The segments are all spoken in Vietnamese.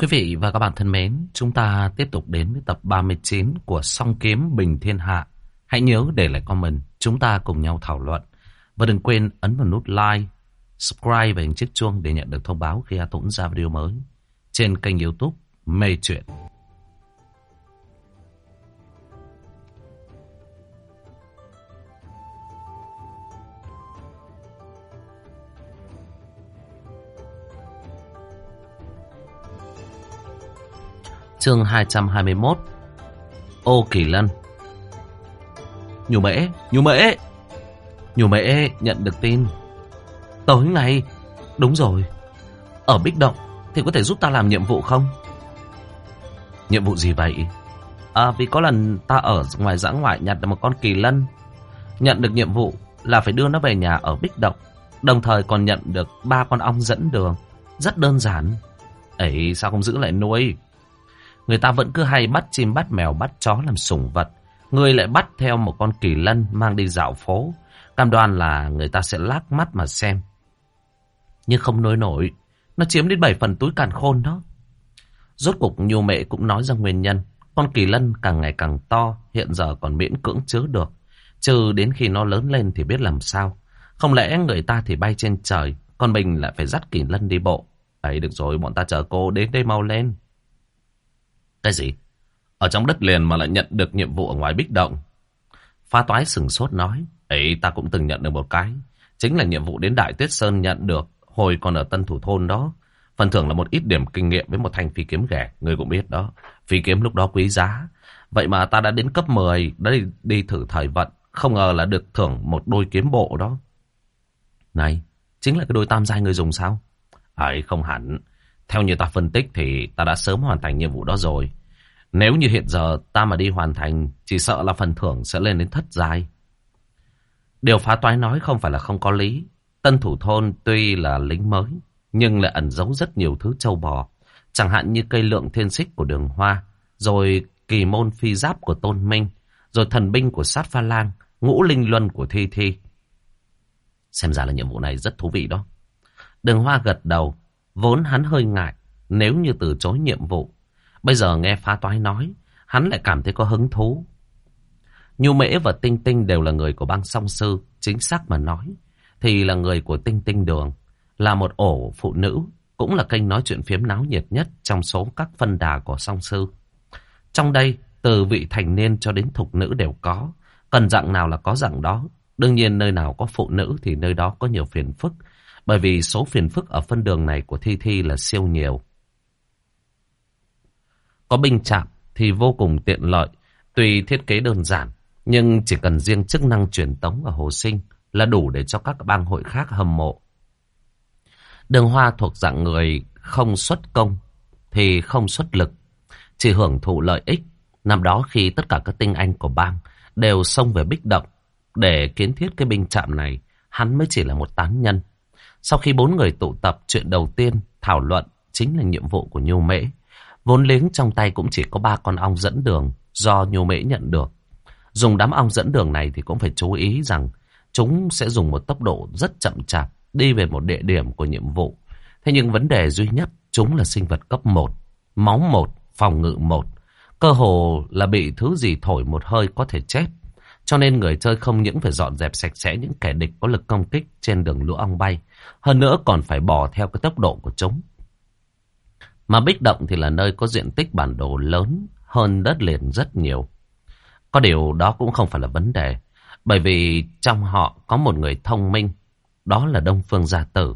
Quý vị và các bạn thân mến, chúng ta tiếp tục đến với tập 39 của Song Kiếm Bình Thiên Hạ. Hãy nhớ để lại comment, chúng ta cùng nhau thảo luận. Và đừng quên ấn vào nút like, subscribe và hình chiếc chuông để nhận được thông báo khi A Tũng ra video mới trên kênh youtube Mê Chuyện. Chương 221 Ô Kỳ Lân. Nhù mễ, nhù mễ. Nhù mễ nhận được tin. Tới ngày Đúng rồi. Ở Bích Động thì có thể giúp ta làm nhiệm vụ không? Nhiệm vụ gì vậy? À vì có lần ta ở ngoài giã ngoại nhặt được một con kỳ lân. Nhận được nhiệm vụ là phải đưa nó về nhà ở Bích Động. Đồng thời còn nhận được ba con ong dẫn đường. Rất đơn giản. Ấy sao không giữ lại nuôi? Người ta vẫn cứ hay bắt chim, bắt mèo, bắt chó làm sủng vật. Người lại bắt theo một con kỳ lân mang đi dạo phố. Cam đoan là người ta sẽ lác mắt mà xem. Nhưng không nối nổi. Nó chiếm đến 7 phần túi càn khôn đó. Rốt cục nhu mẹ cũng nói ra nguyên nhân. Con kỳ lân càng ngày càng to. Hiện giờ còn miễn cưỡng chứa được. Trừ đến khi nó lớn lên thì biết làm sao. Không lẽ người ta thì bay trên trời. Còn mình lại phải dắt kỳ lân đi bộ. Ấy, được rồi, bọn ta chờ cô đến đây mau lên. Cái gì? Ở trong đất liền mà lại nhận được nhiệm vụ ở ngoài bích động. Phá toái sừng sốt nói. Ấy ta cũng từng nhận được một cái. Chính là nhiệm vụ đến Đại Tuyết Sơn nhận được. Hồi còn ở Tân Thủ Thôn đó. Phần thưởng là một ít điểm kinh nghiệm với một thanh phi kiếm ghẻ. Người cũng biết đó. Phi kiếm lúc đó quý giá. Vậy mà ta đã đến cấp 10. Đã đi, đi thử thời vận. Không ngờ là được thưởng một đôi kiếm bộ đó. Này, chính là cái đôi tam giai người dùng sao? Ấy không hẳn. Theo như ta phân tích thì ta đã sớm hoàn thành nhiệm vụ đó rồi. Nếu như hiện giờ ta mà đi hoàn thành, chỉ sợ là phần thưởng sẽ lên đến thất giai. Điều phá toái nói không phải là không có lý. Tân thủ thôn tuy là lính mới, nhưng lại ẩn giấu rất nhiều thứ châu bò. Chẳng hạn như cây lượng thiên xích của đường hoa, rồi kỳ môn phi giáp của tôn minh, rồi thần binh của sát pha lang, ngũ linh luân của thi thi. Xem ra là nhiệm vụ này rất thú vị đó. Đường hoa gật đầu, vốn hắn hơi ngại nếu như từ chối nhiệm vụ. Bây giờ nghe phá toái nói, hắn lại cảm thấy có hứng thú. Nhu Mễ và Tinh Tinh đều là người của bang song sư, chính xác mà nói. Thì là người của Tinh Tinh Đường, là một ổ phụ nữ, cũng là kênh nói chuyện phiếm náo nhiệt nhất trong số các phân đà của song sư. Trong đây, từ vị thành niên cho đến thục nữ đều có, cần dạng nào là có dạng đó. Đương nhiên nơi nào có phụ nữ thì nơi đó có nhiều phiền phức, bởi vì số phiền phức ở phân đường này của Thi Thi là siêu nhiều. Có binh chạm thì vô cùng tiện lợi, tuy thiết kế đơn giản, nhưng chỉ cần riêng chức năng truyền tống ở Hồ Sinh là đủ để cho các bang hội khác hâm mộ. Đường Hoa thuộc dạng người không xuất công thì không xuất lực, chỉ hưởng thụ lợi ích. Năm đó khi tất cả các tinh anh của bang đều xông về bích động để kiến thiết cái binh trạm này, hắn mới chỉ là một tán nhân. Sau khi bốn người tụ tập, chuyện đầu tiên thảo luận chính là nhiệm vụ của Nhu Mễ. Vốn liếng trong tay cũng chỉ có ba con ong dẫn đường do Nhu Mễ nhận được. Dùng đám ong dẫn đường này thì cũng phải chú ý rằng chúng sẽ dùng một tốc độ rất chậm chạp đi về một địa điểm của nhiệm vụ. Thế nhưng vấn đề duy nhất chúng là sinh vật cấp 1, máu 1, phòng ngự 1. Cơ hồ là bị thứ gì thổi một hơi có thể chết. Cho nên người chơi không những phải dọn dẹp sạch sẽ những kẻ địch có lực công kích trên đường lũ ong bay. Hơn nữa còn phải bỏ theo cái tốc độ của chúng. Mà Bích Động thì là nơi có diện tích bản đồ lớn hơn đất liền rất nhiều. Có điều đó cũng không phải là vấn đề. Bởi vì trong họ có một người thông minh. Đó là Đông Phương Gia Tử.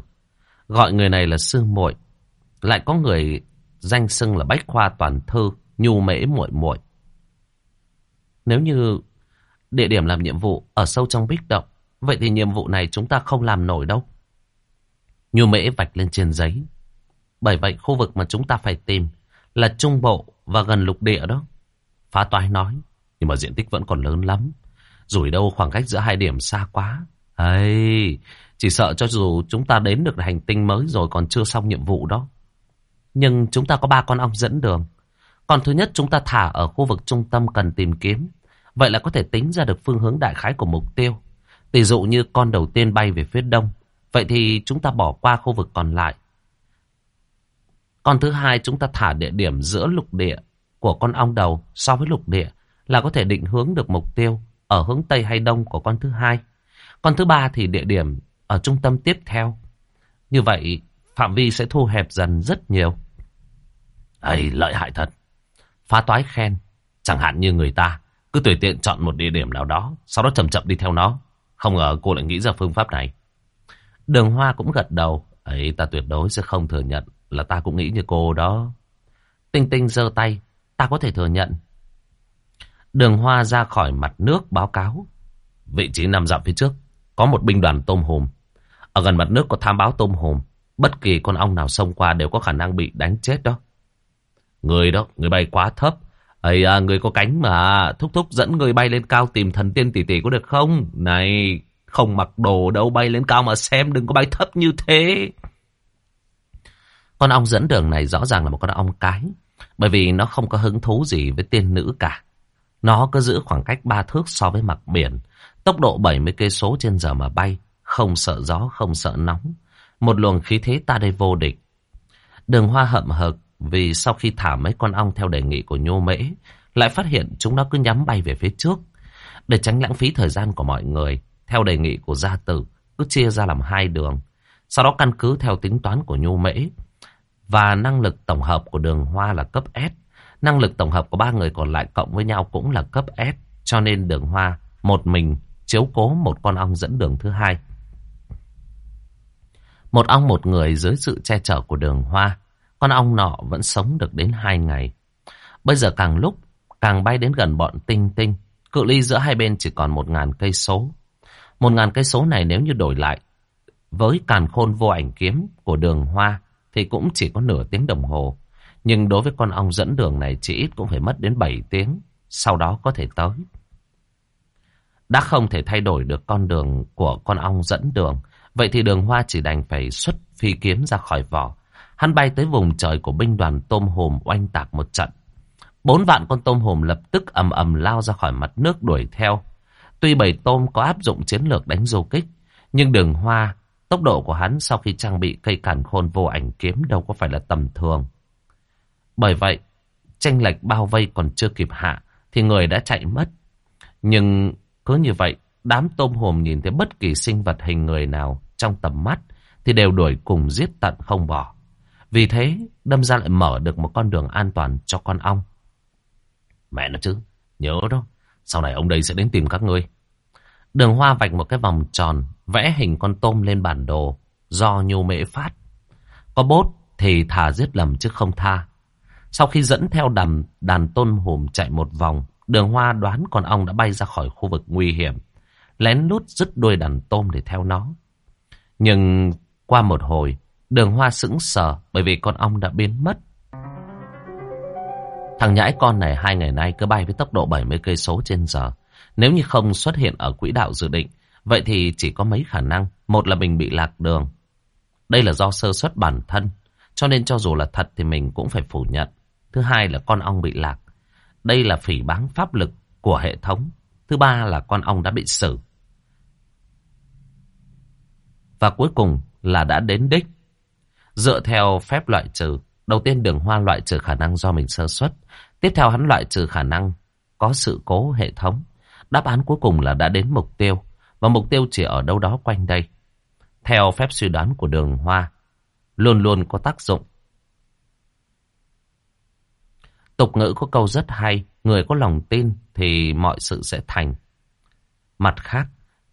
Gọi người này là Sư muội Lại có người danh xưng là Bách Khoa Toàn Thư, Nhu Mễ muội muội Nếu như địa điểm làm nhiệm vụ ở sâu trong Bích Động, vậy thì nhiệm vụ này chúng ta không làm nổi đâu. Nhu Mễ vạch lên trên giấy. Bởi vậy khu vực mà chúng ta phải tìm là Trung Bộ và gần lục địa đó. Phá toái nói, nhưng mà diện tích vẫn còn lớn lắm. Rủi đâu khoảng cách giữa hai điểm xa quá. ấy chỉ sợ cho dù chúng ta đến được hành tinh mới rồi còn chưa xong nhiệm vụ đó. Nhưng chúng ta có ba con ong dẫn đường. Còn thứ nhất chúng ta thả ở khu vực trung tâm cần tìm kiếm. Vậy là có thể tính ra được phương hướng đại khái của mục tiêu. Tỷ dụ như con đầu tiên bay về phía đông. Vậy thì chúng ta bỏ qua khu vực còn lại con thứ hai chúng ta thả địa điểm giữa lục địa của con ong đầu so với lục địa là có thể định hướng được mục tiêu ở hướng Tây hay Đông của con thứ hai. Con thứ ba thì địa điểm ở trung tâm tiếp theo. Như vậy phạm vi sẽ thu hẹp dần rất nhiều. Ây, lợi hại thật. Phá toái khen. Chẳng hạn như người ta cứ tùy tiện chọn một địa điểm nào đó, sau đó chậm chậm đi theo nó. Không ngờ cô lại nghĩ ra phương pháp này. Đường Hoa cũng gật đầu. Ấy ta tuyệt đối sẽ không thừa nhận là ta cũng nghĩ như cô đó. Tinh Tinh giơ tay. Ta có thể thừa nhận. Đường Hoa ra khỏi mặt nước báo cáo. Vị trí nằm dặm phía trước. Có một binh đoàn tôm hùm. Ở gần mặt nước có tham báo tôm hùm. Bất kỳ con ong nào xông qua đều có khả năng bị đánh chết đó. Người đó, người bay quá thấp. ấy à, người có cánh mà. Thúc thúc dẫn người bay lên cao tìm thần tiên tỷ tỷ có được không? Này, không mặc đồ đâu bay lên cao mà xem đừng có bay thấp như thế. Con ong dẫn đường này rõ ràng là một con ong cái. Bởi vì nó không có hứng thú gì với tiên nữ cả. Nó cứ giữ khoảng cách ba thước so với mặt biển. Tốc độ 70 cây số trên giờ mà bay. Không sợ gió, không sợ nóng. Một luồng khí thế ta đây vô địch. Đường hoa hậm hực vì sau khi thả mấy con ong theo đề nghị của nhô mễ, lại phát hiện chúng nó cứ nhắm bay về phía trước. Để tránh lãng phí thời gian của mọi người, theo đề nghị của gia tử, cứ chia ra làm hai đường. Sau đó căn cứ theo tính toán của nhô mễ và năng lực tổng hợp của đường hoa là cấp S. Năng lực tổng hợp của ba người còn lại cộng với nhau cũng là cấp S. Cho nên đường hoa, một mình, chiếu cố một con ong dẫn đường thứ hai. Một ong một người dưới sự che chở của đường hoa. Con ong nọ vẫn sống được đến hai ngày. Bây giờ càng lúc, càng bay đến gần bọn tinh tinh. Cự ly giữa hai bên chỉ còn một ngàn cây số. Một ngàn cây số này nếu như đổi lại với càn khôn vô ảnh kiếm của đường hoa thì cũng chỉ có nửa tiếng đồng hồ. Nhưng đối với con ong dẫn đường này chỉ ít cũng phải mất đến 7 tiếng. Sau đó có thể tới. Đã không thể thay đổi được con đường của con ong dẫn đường. Vậy thì đường hoa chỉ đành phải xuất phi kiếm ra khỏi vỏ. Hắn bay tới vùng trời của binh đoàn tôm hùm oanh tạc một trận. Bốn vạn con tôm hùm lập tức ầm ầm lao ra khỏi mặt nước đuổi theo. Tuy bầy tôm có áp dụng chiến lược đánh du kích, nhưng đường hoa, tốc độ của hắn sau khi trang bị cây cản khôn vô ảnh kiếm đâu có phải là tầm thường. Bởi vậy, tranh lệch bao vây còn chưa kịp hạ, thì người đã chạy mất. Nhưng cứ như vậy, đám tôm hùm nhìn thấy bất kỳ sinh vật hình người nào trong tầm mắt, thì đều đuổi cùng giết tận không bỏ. Vì thế, đâm ra lại mở được một con đường an toàn cho con ong. Mẹ nó chứ, nhớ đó, sau này ông đây sẽ đến tìm các ngươi. Đường hoa vạch một cái vòng tròn, vẽ hình con tôm lên bản đồ, do nhu mễ phát. Có bốt thì thả giết lầm chứ không tha. Sau khi dẫn theo đàn, đàn tôm hùm chạy một vòng, đường hoa đoán con ong đã bay ra khỏi khu vực nguy hiểm. Lén lút dứt đuôi đàn tôm để theo nó. Nhưng qua một hồi, đường hoa sững sờ bởi vì con ong đã biến mất. Thằng nhãi con này hai ngày nay cứ bay với tốc độ 70 cây số trên giờ. Nếu như không xuất hiện ở quỹ đạo dự định, vậy thì chỉ có mấy khả năng. Một là mình bị lạc đường. Đây là do sơ suất bản thân, cho nên cho dù là thật thì mình cũng phải phủ nhận. Thứ hai là con ong bị lạc. Đây là phỉ báng pháp lực của hệ thống. Thứ ba là con ong đã bị xử. Và cuối cùng là đã đến đích. Dựa theo phép loại trừ, đầu tiên đường hoa loại trừ khả năng do mình sơ suất. Tiếp theo hắn loại trừ khả năng có sự cố hệ thống. Đáp án cuối cùng là đã đến mục tiêu. Và mục tiêu chỉ ở đâu đó quanh đây. Theo phép suy đoán của đường hoa, luôn luôn có tác dụng. Tục ngữ có câu rất hay, người có lòng tin thì mọi sự sẽ thành. Mặt khác,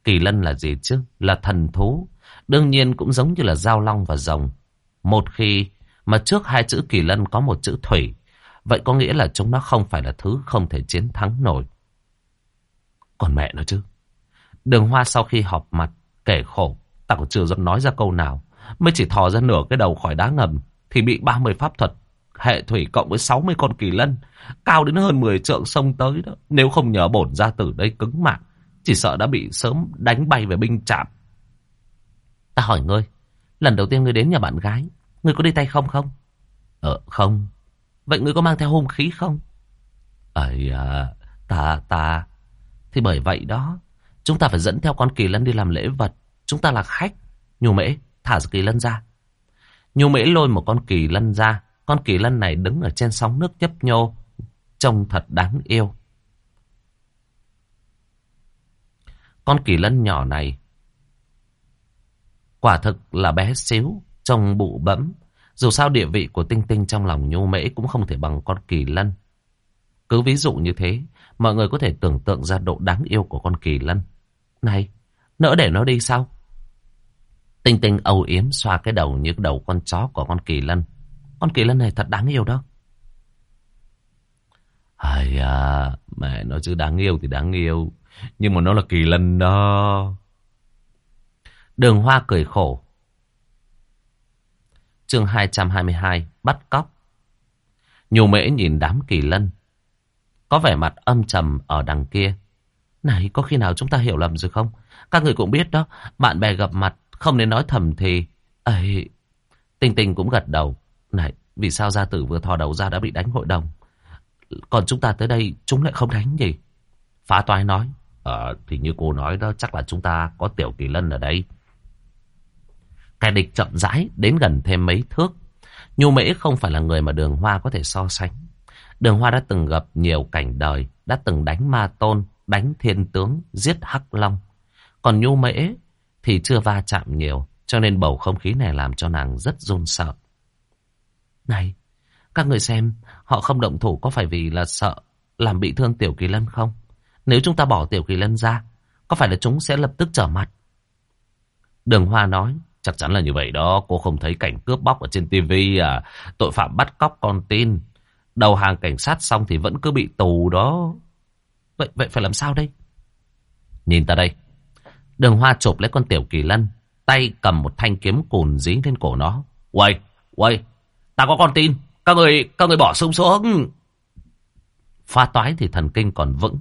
kỳ lân là gì chứ? Là thần thú. Đương nhiên cũng giống như là giao long và rồng. Một khi mà trước hai chữ kỳ lân có một chữ thủy, vậy có nghĩa là chúng nó không phải là thứ không thể chiến thắng nổi. Còn mẹ nó chứ. Đường hoa sau khi họp mặt, kể khổ, tảo còn chưa dám nói ra câu nào. Mới chỉ thò ra nửa cái đầu khỏi đá ngầm, thì bị 30 pháp thuật hệ thủy cộng với 60 con kỳ lân, cao đến hơn 10 trượng sông tới đó. Nếu không nhờ bổn gia tử đây cứng mạng, chỉ sợ đã bị sớm đánh bay về binh trạm. Ta hỏi ngươi, lần đầu tiên ngươi đến nhà bạn gái, ngươi có đi tay không không? Ờ, không. Vậy ngươi có mang theo hung khí không? Ấy à, ta, ta. Thì bởi vậy đó, chúng ta phải dẫn theo con kỳ lân đi làm lễ vật. Chúng ta là khách. Nhu mễ, thả kỳ lân ra. Nhu mễ lôi một con kỳ lân ra, Con kỳ lân này đứng ở trên sóng nước nhấp nhô. Trông thật đáng yêu. Con kỳ lân nhỏ này quả thực là bé xíu, trông bụ bẫm. Dù sao địa vị của Tinh Tinh trong lòng Nhu Mễ cũng không thể bằng con kỳ lân. Cứ ví dụ như thế, mọi người có thể tưởng tượng ra độ đáng yêu của con kỳ lân. Này, nỡ để nó đi sao? Tinh Tinh âu yếm xoa cái đầu như đầu con chó của con kỳ lân. Con kỳ lân này thật đáng yêu đó. Ai à, mẹ nó chứ đáng yêu thì đáng yêu. Nhưng mà nó là kỳ lân đó. Đường Hoa cười khổ. Chương 222 Bắt cóc Nhiều mễ nhìn đám kỳ lân. Có vẻ mặt âm trầm ở đằng kia. Này, có khi nào chúng ta hiểu lầm rồi không? Các người cũng biết đó, bạn bè gặp mặt không nên nói thầm thì... ấy Tinh Tinh cũng gật đầu. Này, vì sao gia tử vừa thò đầu ra đã bị đánh hội đồng? Còn chúng ta tới đây, chúng lại không đánh gì? Phá toái nói. Ờ, thì như cô nói đó, chắc là chúng ta có tiểu kỳ lân ở đây. Kẻ địch chậm rãi đến gần thêm mấy thước. Nhu Mễ không phải là người mà Đường Hoa có thể so sánh. Đường Hoa đã từng gặp nhiều cảnh đời, đã từng đánh ma tôn, đánh thiên tướng, giết hắc long. Còn Nhu Mễ thì chưa va chạm nhiều, cho nên bầu không khí này làm cho nàng rất run sợ. Này, các người xem, họ không động thủ có phải vì là sợ làm bị thương Tiểu Kỳ Lân không? Nếu chúng ta bỏ Tiểu Kỳ Lân ra, có phải là chúng sẽ lập tức trở mặt? Đường Hoa nói, chắc chắn là như vậy đó, cô không thấy cảnh cướp bóc ở trên tivi à, tội phạm bắt cóc con tin. Đầu hàng cảnh sát xong thì vẫn cứ bị tù đó. Vậy vậy phải làm sao đây? Nhìn ta đây. Đường Hoa chụp lấy con Tiểu Kỳ Lân, tay cầm một thanh kiếm cùn dí lên cổ nó. Quay, quay, ta có con tin, các người, các người bỏ sung xuống. Pha toái thì thần kinh còn vững.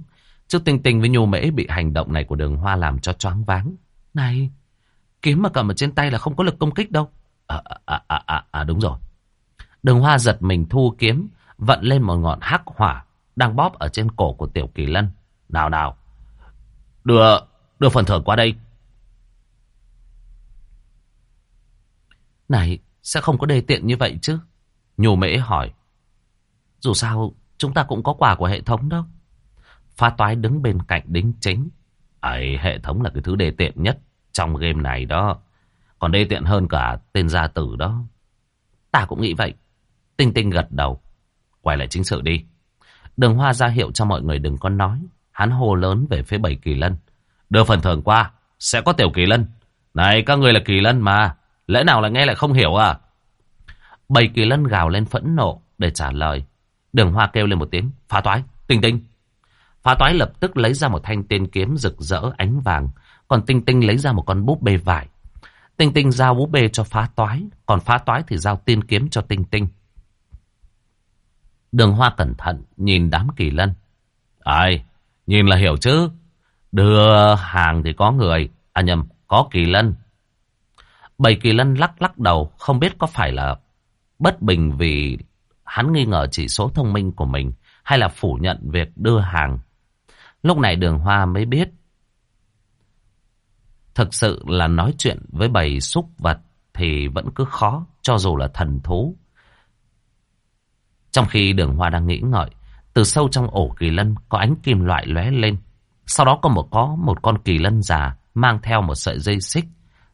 Trước tinh tinh với nhu mễ bị hành động này của đường hoa làm cho choáng váng. Này, kiếm mà cầm ở trên tay là không có lực công kích đâu. À, à, à, à, à đúng rồi. Đường hoa giật mình thu kiếm, vận lên một ngọn hắc hỏa đang bóp ở trên cổ của tiểu kỳ lân. Nào nào, đưa, đưa phần thưởng qua đây. Này, sẽ không có đề tiện như vậy chứ? Nhù mễ hỏi. Dù sao, chúng ta cũng có quà của hệ thống đâu. Phá toái đứng bên cạnh đính chính. Ấy, hệ thống là cái thứ đề tiện nhất trong game này đó. Còn đề tiện hơn cả tên gia tử đó. Ta cũng nghĩ vậy. Tinh tinh gật đầu. Quay lại chính sự đi. Đường hoa ra hiệu cho mọi người đừng có nói. Hắn hô lớn về phía bảy kỳ lân. Đưa phần thưởng qua. Sẽ có tiểu kỳ lân. Này, các người là kỳ lân mà. Lẽ nào là nghe lại không hiểu à? Bảy kỳ lân gào lên phẫn nộ để trả lời. Đường hoa kêu lên một tiếng. Phá toái. Tinh tinh. Phá toái lập tức lấy ra một thanh tên kiếm rực rỡ, ánh vàng. Còn tinh tinh lấy ra một con búp bê vải. Tinh tinh giao búp bê cho phá toái. Còn phá toái thì giao tiên kiếm cho tinh tinh. Đường hoa cẩn thận nhìn đám kỳ lân. Ai, nhìn là hiểu chứ. Đưa hàng thì có người. À nhầm, có kỳ lân. Bầy kỳ lân lắc lắc đầu. Không biết có phải là bất bình vì hắn nghi ngờ chỉ số thông minh của mình. Hay là phủ nhận việc đưa hàng. Lúc này đường hoa mới biết. Thực sự là nói chuyện với bầy súc vật thì vẫn cứ khó cho dù là thần thú. Trong khi đường hoa đang nghĩ ngợi, từ sâu trong ổ kỳ lân có ánh kim loại lóe lên. Sau đó có một có một con kỳ lân già mang theo một sợi dây xích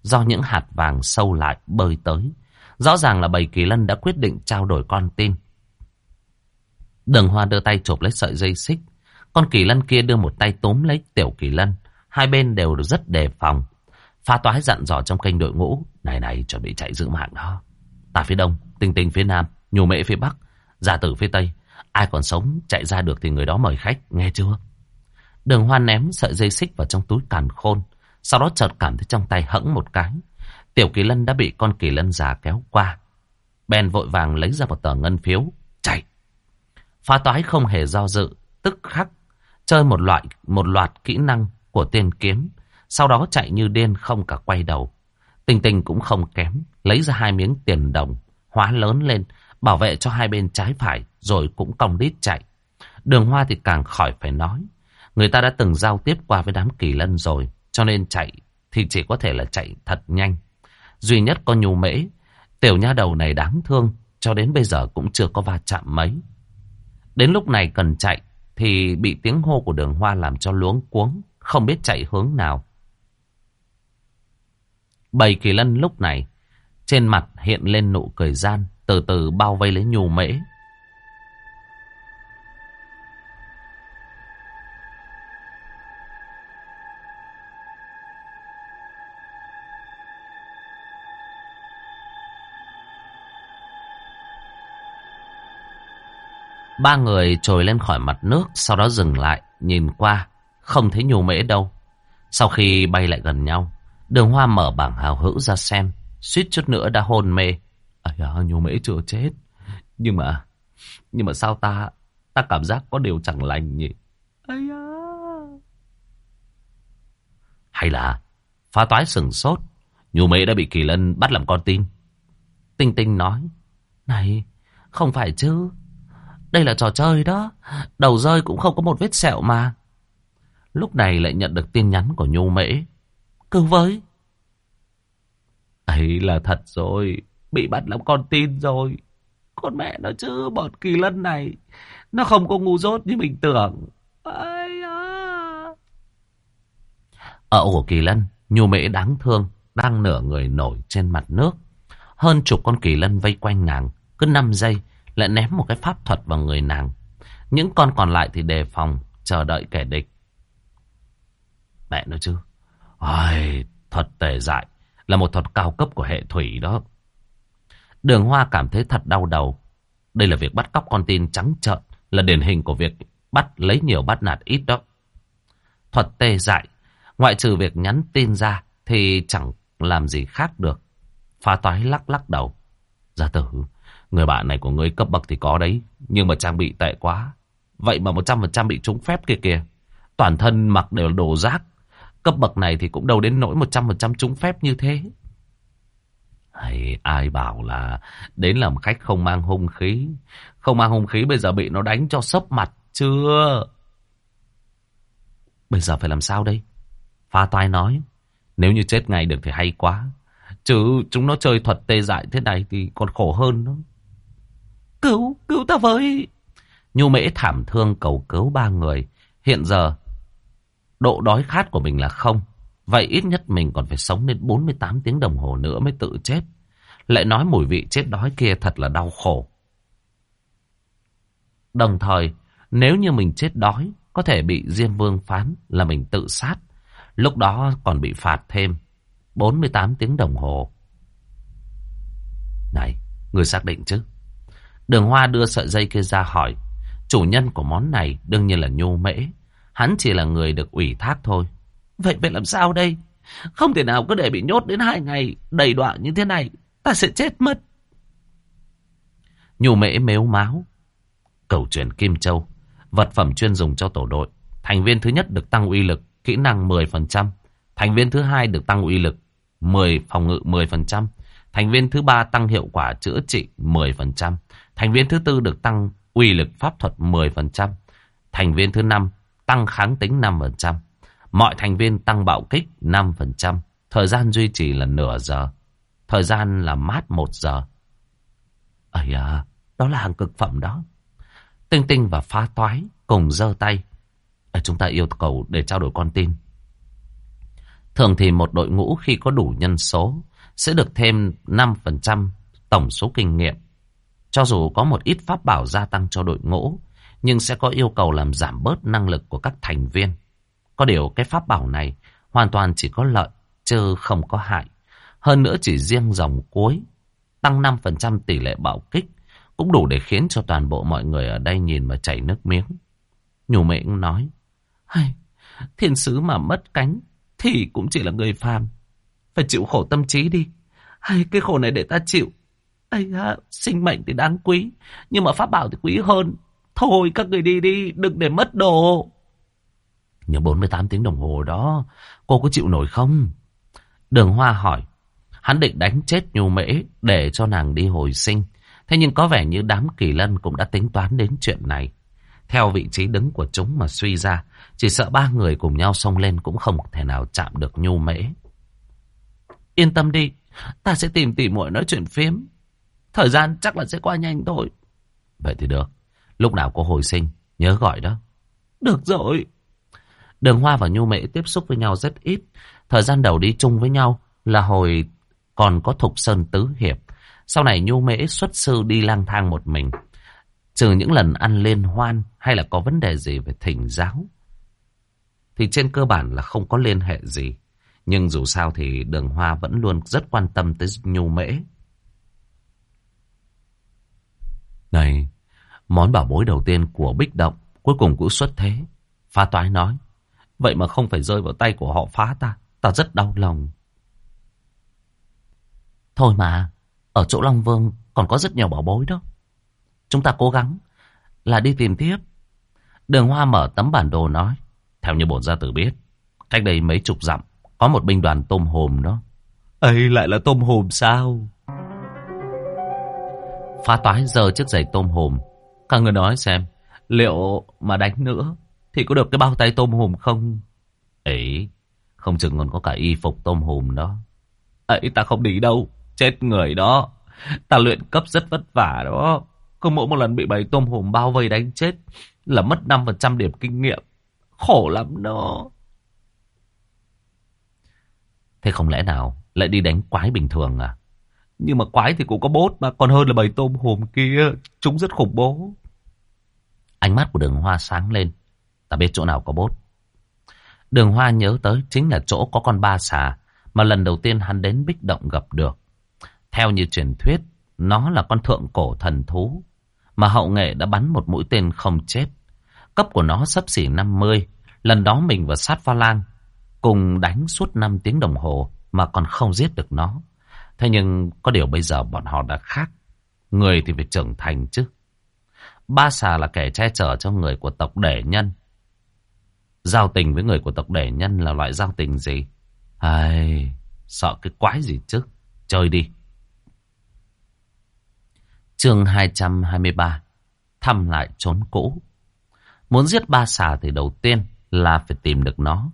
do những hạt vàng sâu lại bơi tới. Rõ ràng là bầy kỳ lân đã quyết định trao đổi con tin. Đường hoa đưa tay chộp lấy sợi dây xích. Con kỳ lân kia đưa một tay túm lấy tiểu kỳ lân. Hai bên đều rất đề phòng. Pha toái dặn dò trong kênh đội ngũ. Này này chuẩn bị chạy giữ mạng đó. Ta phía đông, tinh tinh phía nam, nhù mễ phía bắc. Giả tử phía Tây, ai còn sống chạy ra được thì người đó mời khách, nghe chưa? Đường hoa ném sợi dây xích vào trong túi càn khôn, sau đó chợt cảm thấy trong tay hẫng một cái. Tiểu kỳ lân đã bị con kỳ lân già kéo qua. Ben vội vàng lấy ra một tờ ngân phiếu, chạy. Phá toái không hề do dự, tức khắc, chơi một loại một loạt kỹ năng của tên kiếm, sau đó chạy như điên không cả quay đầu. Tình tình cũng không kém, lấy ra hai miếng tiền đồng, hóa lớn lên, bảo vệ cho hai bên trái phải, rồi cũng cong đít chạy. Đường hoa thì càng khỏi phải nói. Người ta đã từng giao tiếp qua với đám kỳ lân rồi, cho nên chạy thì chỉ có thể là chạy thật nhanh. Duy nhất có nhu mễ, tiểu nha đầu này đáng thương, cho đến bây giờ cũng chưa có va chạm mấy. Đến lúc này cần chạy thì bị tiếng hô của đường hoa làm cho luống cuống, không biết chạy hướng nào. Bầy kỳ lân lúc này, trên mặt hiện lên nụ cười gian, từ từ bao vây lấy nhu mễ. Ba người trồi lên khỏi mặt nước, sau đó dừng lại, nhìn qua, không thấy nhu mễ đâu. Sau khi bay lại gần nhau, đường hoa mở bảng hào hữu ra xem, suýt chút nữa đã hôn mê. Ây à, nhu mễ chưa chết. Nhưng mà, nhưng mà sao ta, ta cảm giác có điều chẳng lành nhỉ? Ây à. Hay là, phá toái sừng sốt, nhu mễ đã bị kỳ lân bắt làm con tin. Tinh Tinh nói, này, không phải chứ. Đây là trò chơi đó. Đầu rơi cũng không có một vết sẹo mà. Lúc này lại nhận được tin nhắn của Nhu Mễ. Cứu với. ấy là thật rồi. Bị bắt làm con tin rồi. Con mẹ nó chứ bọn kỳ lân này. Nó không có ngu dốt như mình tưởng. Ây à. Ở ổ kỳ lân, Nhu Mễ đáng thương. Đang nửa người nổi trên mặt nước. Hơn chục con kỳ lân vây quanh nàng. Cứ 5 giây lại ném một cái pháp thuật vào người nàng. Những con còn lại thì đề phòng, chờ đợi kẻ địch. Mẹ nói chứ, Ôi, thuật tề dại là một thuật cao cấp của hệ thủy đó. Đường Hoa cảm thấy thật đau đầu. Đây là việc bắt cóc con tin trắng trợn, là điển hình của việc bắt lấy nhiều bắt nạt ít đó. Thuật tê dại, ngoại trừ việc nhắn tin ra thì chẳng làm gì khác được. Phá toái lắc lắc đầu. Gia tử, Người bạn này của ngươi cấp bậc thì có đấy, nhưng mà trang bị tệ quá. Vậy mà 100% bị trúng phép kia kìa. Toàn thân mặc đều đồ rác. Cấp bậc này thì cũng đâu đến nỗi 100% trúng phép như thế. Hay, ai bảo là đến làm khách không mang hung khí. Không mang hung khí bây giờ bị nó đánh cho sấp mặt chưa? Bây giờ phải làm sao đây? Pha toai nói. Nếu như chết ngay được thì hay quá. Chứ chúng nó chơi thuật tê dại thế này thì còn khổ hơn nữa. Cứu, cứu ta với. Nhu mễ thảm thương cầu cứu ba người. Hiện giờ, độ đói khát của mình là không. Vậy ít nhất mình còn phải sống đến 48 tiếng đồng hồ nữa mới tự chết. Lại nói mùi vị chết đói kia thật là đau khổ. Đồng thời, nếu như mình chết đói, có thể bị Diêm Vương phán là mình tự sát. Lúc đó còn bị phạt thêm 48 tiếng đồng hồ. Này, người xác định chứ? Đường Hoa đưa sợi dây kia ra hỏi. Chủ nhân của món này đương nhiên là Nhô Mễ. Hắn chỉ là người được ủy thác thôi. Vậy phải làm sao đây? Không thể nào cứ để bị nhốt đến hai ngày đầy đoạn như thế này. Ta sẽ chết mất. Nhô Mễ mếu máu. Cầu truyền Kim Châu. Vật phẩm chuyên dùng cho tổ đội. Thành viên thứ nhất được tăng uy lực, kỹ năng 10%. Thành viên thứ hai được tăng uy lực, 10 phòng ngự 10%. Thành viên thứ ba tăng hiệu quả chữa trị 10%. Thành viên thứ tư được tăng uy lực pháp thuật 10%. Thành viên thứ năm tăng kháng tính 5%. Mọi thành viên tăng bạo kích 5%. Thời gian duy trì là nửa giờ. Thời gian là mát một giờ. Ây à, đó là hàng cực phẩm đó. Tinh Tinh và phá toái cùng giơ tay. À, chúng ta yêu cầu để trao đổi con tin. Thường thì một đội ngũ khi có đủ nhân số sẽ được thêm 5% tổng số kinh nghiệm. Cho dù có một ít pháp bảo gia tăng cho đội ngũ, nhưng sẽ có yêu cầu làm giảm bớt năng lực của các thành viên. Có điều cái pháp bảo này hoàn toàn chỉ có lợi, chứ không có hại. Hơn nữa chỉ riêng dòng cuối, tăng 5% tỷ lệ bạo kích, cũng đủ để khiến cho toàn bộ mọi người ở đây nhìn mà chảy nước miếng. Nhủ mẹ cũng nói, hay, thiên sứ mà mất cánh thì cũng chỉ là người phàm. Phải chịu khổ tâm trí đi. Hay cái khổ này để ta chịu. Ây à, sinh mệnh thì đáng quý, nhưng mà pháp bảo thì quý hơn. Thôi các người đi đi, đừng để mất đồ. Nhưng 48 tiếng đồng hồ đó, cô có chịu nổi không? Đường Hoa hỏi. Hắn định đánh chết nhu mễ để cho nàng đi hồi sinh. Thế nhưng có vẻ như đám kỳ lân cũng đã tính toán đến chuyện này. Theo vị trí đứng của chúng mà suy ra, chỉ sợ ba người cùng nhau xông lên cũng không thể nào chạm được nhu mễ. Yên tâm đi, ta sẽ tìm tỉ muội nói chuyện phiếm. Thời gian chắc là sẽ qua nhanh thôi. Vậy thì được. Lúc nào có hồi sinh, nhớ gọi đó. Được rồi. Đường Hoa và Nhu Mễ tiếp xúc với nhau rất ít. Thời gian đầu đi chung với nhau là hồi còn có Thục Sơn Tứ Hiệp. Sau này Nhu Mễ xuất sư đi lang thang một mình. Trừ những lần ăn liên hoan hay là có vấn đề gì về thỉnh giáo. Thì trên cơ bản là không có liên hệ gì. Nhưng dù sao thì đường Hoa vẫn luôn rất quan tâm tới Nhu Mễ. Này, món bảo bối đầu tiên của Bích Động cuối cùng cũng xuất thế. Phá toái nói. Vậy mà không phải rơi vào tay của họ phá ta. Ta rất đau lòng. Thôi mà, ở chỗ Long Vương còn có rất nhiều bảo bối đó. Chúng ta cố gắng là đi tìm tiếp. Đường Hoa mở tấm bản đồ nói. Theo như bổn gia tử biết, cách đây mấy chục dặm, có một binh đoàn tôm hùm đó. ấy lại là tôm hùm sao? Phá toái giờ chiếc giày tôm hùm. Các người nói xem, liệu mà đánh nữa thì có được cái bao tay tôm hùm không? Ấy, không chừng còn có cả y phục tôm hùm đó. Ấy, ta không đi đâu. Chết người đó. Ta luyện cấp rất vất vả đó. Cứ mỗi một lần bị bầy tôm hùm bao vây đánh chết là mất 5% điểm kinh nghiệm. Khổ lắm đó. Thế không lẽ nào lại đi đánh quái bình thường à? Nhưng mà quái thì cũng có bốt mà còn hơn là bầy tôm hùm kia. Chúng rất khủng bố. Ánh mắt của đường hoa sáng lên. Ta biết chỗ nào có bốt. Đường hoa nhớ tới chính là chỗ có con ba xà mà lần đầu tiên hắn đến Bích Động gặp được. Theo như truyền thuyết, nó là con thượng cổ thần thú mà hậu nghệ đã bắn một mũi tên không chết. Cấp của nó sấp xỉ 50. Lần đó mình và sát pha lang cùng đánh suốt 5 tiếng đồng hồ mà còn không giết được nó. Thế nhưng có điều bây giờ bọn họ đã khác. Người thì phải trưởng thành chứ. Ba xà là kẻ che chở cho người của tộc Đẻ Nhân. Giao tình với người của tộc Đẻ Nhân là loại giao tình gì? Ai, sợ cái quái gì chứ? Chơi đi. Chương 223 Thăm lại trốn cũ Muốn giết ba xà thì đầu tiên là phải tìm được nó.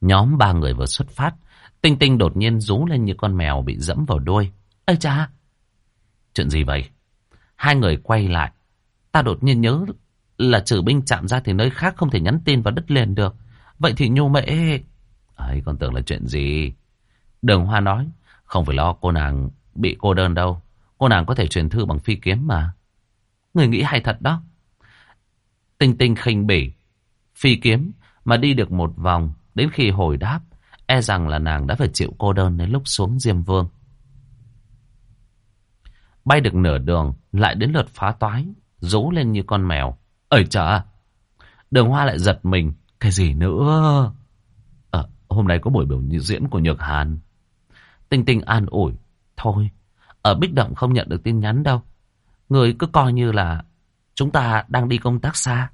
Nhóm ba người vừa xuất phát, Tinh Tinh đột nhiên rú lên như con mèo bị dẫm vào đuôi. Ây cha! Chuyện gì vậy? Hai người quay lại. Ta đột nhiên nhớ là trừ binh chạm ra thì nơi khác không thể nhắn tin vào đất liền được. Vậy thì nhu mễ... ấy còn tưởng là chuyện gì? Đường Hoa nói, không phải lo cô nàng bị cô đơn đâu. Cô nàng có thể truyền thư bằng phi kiếm mà. Người nghĩ hay thật đó. Tinh tinh khinh bỉ. Phi kiếm mà đi được một vòng. Đến khi hồi đáp. E rằng là nàng đã phải chịu cô đơn đến lúc xuống Diêm Vương. Bay được nửa đường. Lại đến lượt phá toái. Rú lên như con mèo. Ơi chả Đường Hoa lại giật mình. Cái gì nữa? À, hôm nay có buổi biểu diễn của Nhược Hàn. Tinh tinh an ủi. Thôi, ở Bích Động không nhận được tin nhắn đâu. Người cứ coi như là chúng ta đang đi công tác xa.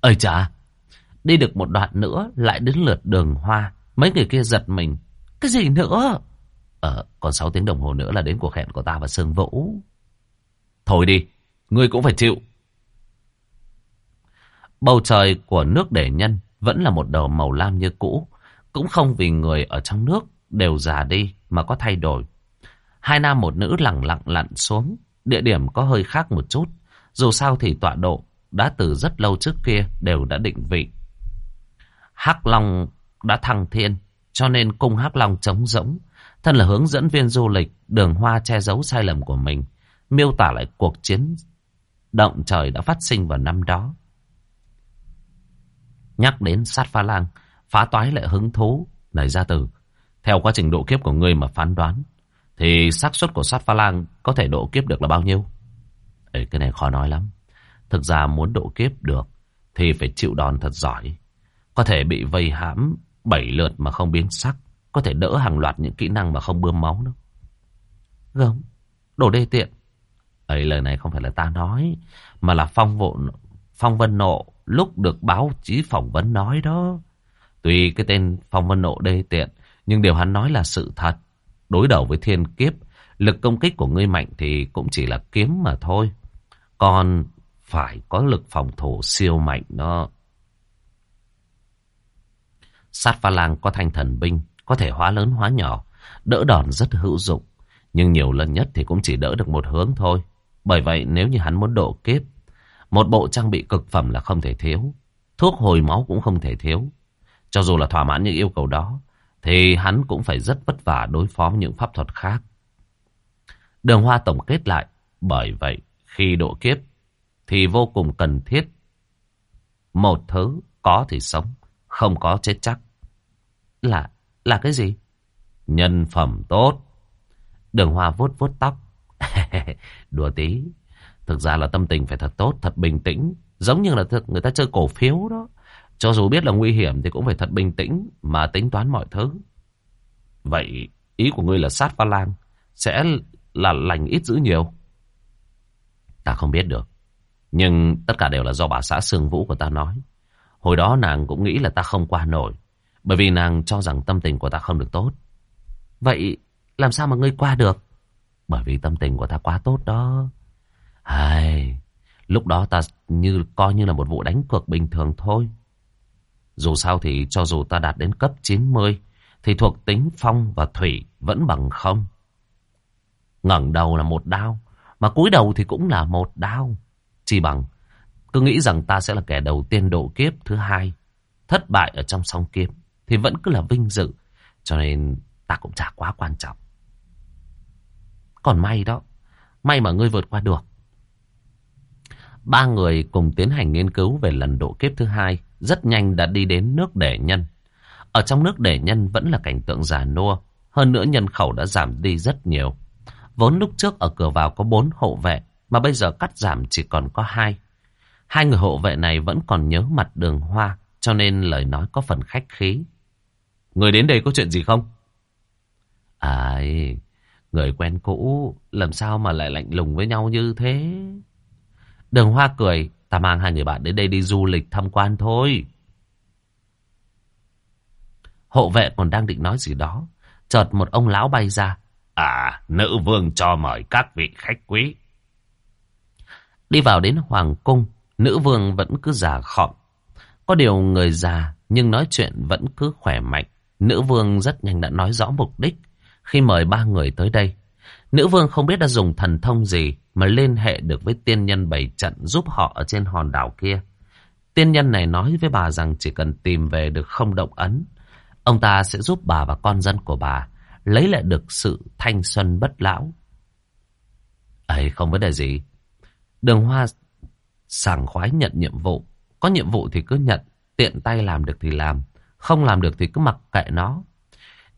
Ơi chả đi được một đoạn nữa lại đến lượt đường hoa. Mấy người kia giật mình. Cái gì nữa? Ờ, còn 6 tiếng đồng hồ nữa là đến cuộc hẹn của ta và Sương Vũ. Thôi đi, ngươi cũng phải chịu. Bầu trời của nước để nhân vẫn là một đầu màu lam như cũ. Cũng không vì người ở trong nước đều già đi mà có thay đổi. Hai nam một nữ lặng lặng lặn xuống, địa điểm có hơi khác một chút. Dù sao thì tọa độ đã từ rất lâu trước kia đều đã định vị. Hắc Long đã thăng thiên, cho nên cung Hắc Long trống rỗng. Thân là hướng dẫn viên du lịch, đường hoa che giấu sai lầm của mình, miêu tả lại cuộc chiến động trời đã phát sinh vào năm đó. Nhắc đến sát pha lang, phá toái lại hứng thú, nảy ra từ. Theo quá trình độ kiếp của ngươi mà phán đoán, thì xác suất của sát pha lang có thể độ kiếp được là bao nhiêu? Ê, cái này khó nói lắm. Thực ra muốn độ kiếp được thì phải chịu đòn thật giỏi. Có thể bị vây hãm bảy lượt mà không biến sắc. Có thể đỡ hàng loạt những kỹ năng mà không bơm máu đâu. Gớm, đồ đê tiện. Ấy lời này không phải là ta nói, mà là phong vụ phong vân nộ lúc được báo chí phỏng vấn nói đó. Tuy cái tên phong vân nộ đê tiện, nhưng điều hắn nói là sự thật. Đối đầu với thiên kiếp, lực công kích của ngươi mạnh thì cũng chỉ là kiếm mà thôi. Còn phải có lực phòng thủ siêu mạnh đó. Sát pha lang có thanh thần binh, có thể hóa lớn hóa nhỏ, đỡ đòn rất hữu dụng. Nhưng nhiều lần nhất thì cũng chỉ đỡ được một hướng thôi. Bởi vậy nếu như hắn muốn độ kiếp, một bộ trang bị cực phẩm là không thể thiếu. Thuốc hồi máu cũng không thể thiếu. Cho dù là thỏa mãn những yêu cầu đó, thì hắn cũng phải rất vất vả đối phó với những pháp thuật khác. Đường Hoa tổng kết lại, bởi vậy khi độ kiếp thì vô cùng cần thiết. Một thứ có thì sống, không có chết chắc. Là, là cái gì? Nhân phẩm tốt. Đường Hoa vuốt vuốt tóc. Đùa tí. Thực ra là tâm tình phải thật tốt, thật bình tĩnh. Giống như là thật người ta chơi cổ phiếu đó. Cho dù biết là nguy hiểm thì cũng phải thật bình tĩnh mà tính toán mọi thứ. Vậy ý của ngươi là sát pha lang sẽ là lành ít dữ nhiều? Ta không biết được. Nhưng tất cả đều là do bà xã Sương Vũ của ta nói. Hồi đó nàng cũng nghĩ là ta không qua nổi. Bởi vì nàng cho rằng tâm tình của ta không được tốt. Vậy làm sao mà ngươi qua được? Bởi vì tâm tình của ta quá tốt đó. Ai, lúc đó ta như coi như là một vụ đánh cược bình thường thôi. Dù sao thì cho dù ta đạt đến cấp 90 thì thuộc tính phong và thủy vẫn bằng không. ngẩng đầu là một đao, mà cúi đầu thì cũng là một đao. Chỉ bằng cứ nghĩ rằng ta sẽ là kẻ đầu tiên độ kiếp thứ hai. Thất bại ở trong song kiếp thì vẫn cứ là vinh dự. Cho nên ta cũng chả quá quan trọng. Còn may đó, may mà ngươi vượt qua được. Ba người cùng tiến hành nghiên cứu về lần độ kiếp thứ hai, rất nhanh đã đi đến nước để nhân. Ở trong nước để nhân vẫn là cảnh tượng già nua, hơn nữa nhân khẩu đã giảm đi rất nhiều. Vốn lúc trước ở cửa vào có bốn hộ vệ, mà bây giờ cắt giảm chỉ còn có hai. Hai người hộ vệ này vẫn còn nhớ mặt đường hoa, cho nên lời nói có phần khách khí. Người đến đây có chuyện gì không? À, người quen cũ, làm sao mà lại lạnh lùng với nhau như thế? Đường hoa cười, ta mang hai người bạn đến đây đi du lịch tham quan thôi. Hộ vệ còn đang định nói gì đó. Chợt một ông lão bay ra. À, nữ vương cho mời các vị khách quý. Đi vào đến hoàng cung, nữ vương vẫn cứ già khọm. Có điều người già nhưng nói chuyện vẫn cứ khỏe mạnh. Nữ vương rất nhanh đã nói rõ mục đích khi mời ba người tới đây. Nữ vương không biết đã dùng thần thông gì mà liên hệ được với tiên nhân bảy trận giúp họ ở trên hòn đảo kia. Tiên nhân này nói với bà rằng chỉ cần tìm về được không động ấn, ông ta sẽ giúp bà và con dân của bà lấy lại được sự thanh xuân bất lão. ấy không vấn đề gì. Đường Hoa sảng khoái nhận nhiệm vụ. Có nhiệm vụ thì cứ nhận, tiện tay làm được thì làm, không làm được thì cứ mặc kệ nó.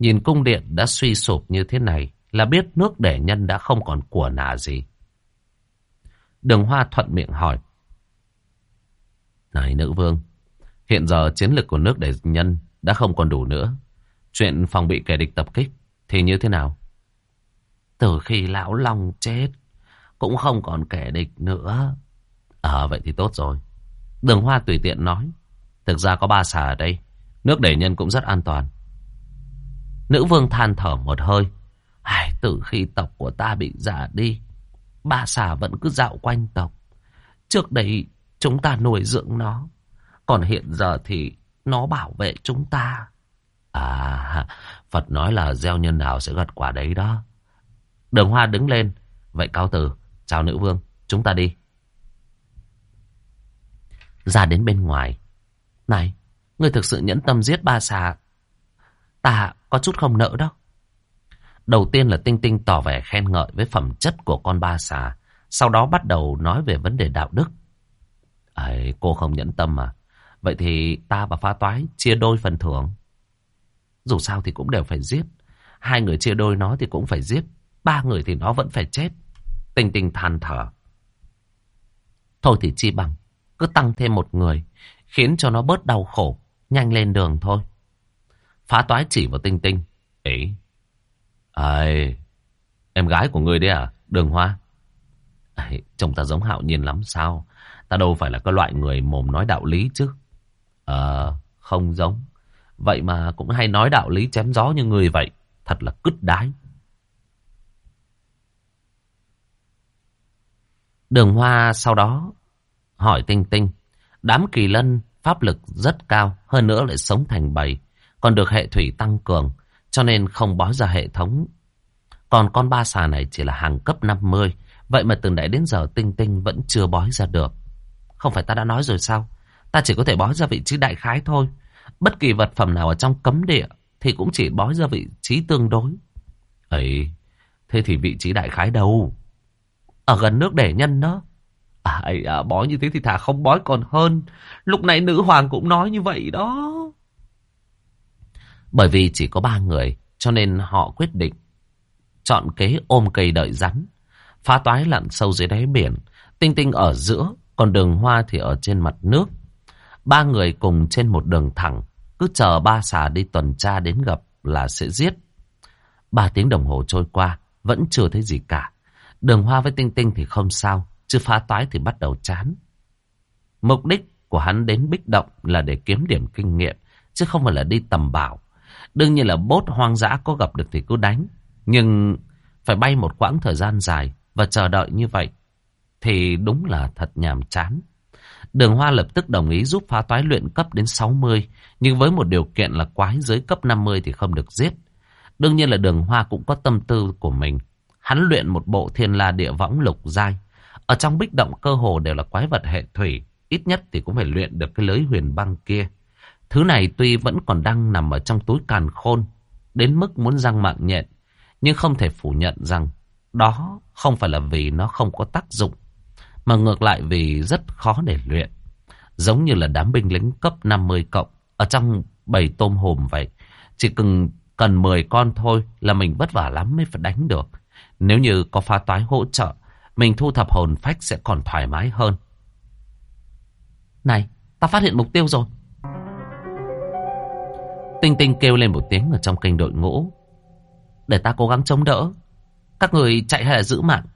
Nhìn cung điện đã suy sụp như thế này là biết nước để nhân đã không còn của nà gì. Đường Hoa thuận miệng hỏi. Này nữ vương, hiện giờ chiến lực của nước để nhân đã không còn đủ nữa. Chuyện phòng bị kẻ địch tập kích thì như thế nào? Từ khi lão Long chết, cũng không còn kẻ địch nữa. Ờ vậy thì tốt rồi. Đường Hoa tùy tiện nói. Thực ra có ba xà ở đây. Nước để nhân cũng rất an toàn. Nữ vương than thở một hơi. Ai, từ khi tộc của ta bị giả đi, ba xà vẫn cứ dạo quanh tộc. Trước đây chúng ta nuôi dưỡng nó. Còn hiện giờ thì nó bảo vệ chúng ta. À, Phật nói là gieo nhân nào sẽ gặt quả đấy đó. Đường Hoa đứng lên. Vậy cáo từ. Chào nữ vương. Chúng ta đi. Ra đến bên ngoài. Này, ngươi thực sự nhẫn tâm giết ba xà. Ta có chút không nỡ đâu. Đầu tiên là Tinh Tinh tỏ vẻ khen ngợi với phẩm chất của con ba xà. Sau đó bắt đầu nói về vấn đề đạo đức. Ấy, cô không nhẫn tâm mà. Vậy thì ta và pha toái chia đôi phần thưởng. Dù sao thì cũng đều phải giết. Hai người chia đôi nó thì cũng phải giết. Ba người thì nó vẫn phải chết. Tinh Tinh than thở. Thôi thì chi bằng. Cứ tăng thêm một người. Khiến cho nó bớt đau khổ. Nhanh lên đường thôi. Phá toái chỉ vào Tinh Tinh. Ấy. Ai... Em gái của ngươi đấy à? Đường Hoa. Ấy, chồng ta giống hạo nhiên lắm sao? Ta đâu phải là cái loại người mồm nói đạo lý chứ. Ờ, không giống. Vậy mà cũng hay nói đạo lý chém gió như người vậy. Thật là cứt đái. Đường Hoa sau đó hỏi Tinh Tinh. Đám kỳ lân pháp lực rất cao, hơn nữa lại sống thành bầy, còn được hệ thủy tăng cường, cho nên không bó ra hệ thống. Còn con ba xà này chỉ là hàng cấp 50. Vậy mà từ nãy đến giờ Tinh Tinh vẫn chưa bói ra được. Không phải ta đã nói rồi sao? Ta chỉ có thể bói ra vị trí đại khái thôi. Bất kỳ vật phẩm nào ở trong cấm địa thì cũng chỉ bói ra vị trí tương đối. ấy thế thì vị trí đại khái đâu? Ở gần nước để nhân đó. À, à, bói như thế thì thà không bói còn hơn. Lúc nãy nữ hoàng cũng nói như vậy đó. Bởi vì chỉ có ba người, cho nên họ quyết định chọn kế ôm cây đợi rắn. Phá toái lặn sâu dưới đáy biển, tinh tinh ở giữa, còn đường hoa thì ở trên mặt nước. Ba người cùng trên một đường thẳng, cứ chờ ba xà đi tuần tra đến gặp là sẽ giết. Ba tiếng đồng hồ trôi qua, vẫn chưa thấy gì cả. Đường hoa với tinh tinh thì không sao, chứ phá toái thì bắt đầu chán. Mục đích của hắn đến bích động là để kiếm điểm kinh nghiệm, chứ không phải là đi tầm bảo. Đương nhiên là bốt hoang dã có gặp được thì cứ đánh. Nhưng phải bay một quãng thời gian dài và chờ đợi như vậy thì đúng là thật nhàm chán. Đường Hoa lập tức đồng ý giúp phá toái luyện cấp đến 60, nhưng với một điều kiện là quái dưới cấp 50 thì không được giết. Đương nhiên là đường Hoa cũng có tâm tư của mình. Hắn luyện một bộ thiên la địa võng lục giai. Ở trong bích động cơ hồ đều là quái vật hệ thủy, ít nhất thì cũng phải luyện được cái lưới huyền băng kia. Thứ này tuy vẫn còn đang nằm ở trong túi càn khôn, đến mức muốn răng mạng nhện, nhưng không thể phủ nhận rằng đó không phải là vì nó không có tác dụng, mà ngược lại vì rất khó để luyện. Giống như là đám binh lính cấp 50 cộng ở trong bầy tôm hùm vậy. Chỉ cần cần 10 con thôi là mình vất vả lắm mới phải đánh được. Nếu như có pha toái hỗ trợ, mình thu thập hồn phách sẽ còn thoải mái hơn. Này, ta phát hiện mục tiêu rồi. Tinh Tinh kêu lên một tiếng ở trong kênh đội ngũ. Để ta cố gắng chống đỡ. Các người chạy hay là giữ mạng?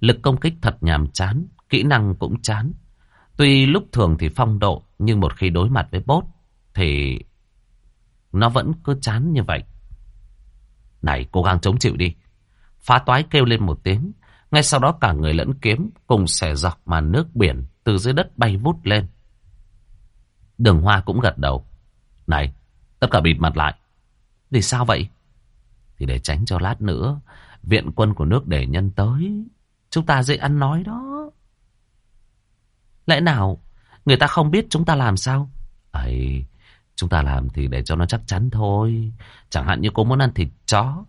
Lực công kích thật nhàm chán, kỹ năng cũng chán. Tuy lúc thường thì phong độ, nhưng một khi đối mặt với bốt thì nó vẫn cứ chán như vậy. Này, cố gắng chống chịu đi. Phá toái kêu lên một tiếng. Ngay sau đó cả người lẫn kiếm cùng xẻ dọc màn nước biển từ dưới đất bay vút lên. Đường Hoa cũng gật đầu. Này, Tất cả bịt mặt lại. Vì sao vậy? Thì để tránh cho lát nữa viện quân của nước để nhân tới. Chúng ta dễ ăn nói đó. Lẽ nào người ta không biết chúng ta làm sao? ấy chúng ta làm thì để cho nó chắc chắn thôi. Chẳng hạn như cô muốn ăn thịt chó.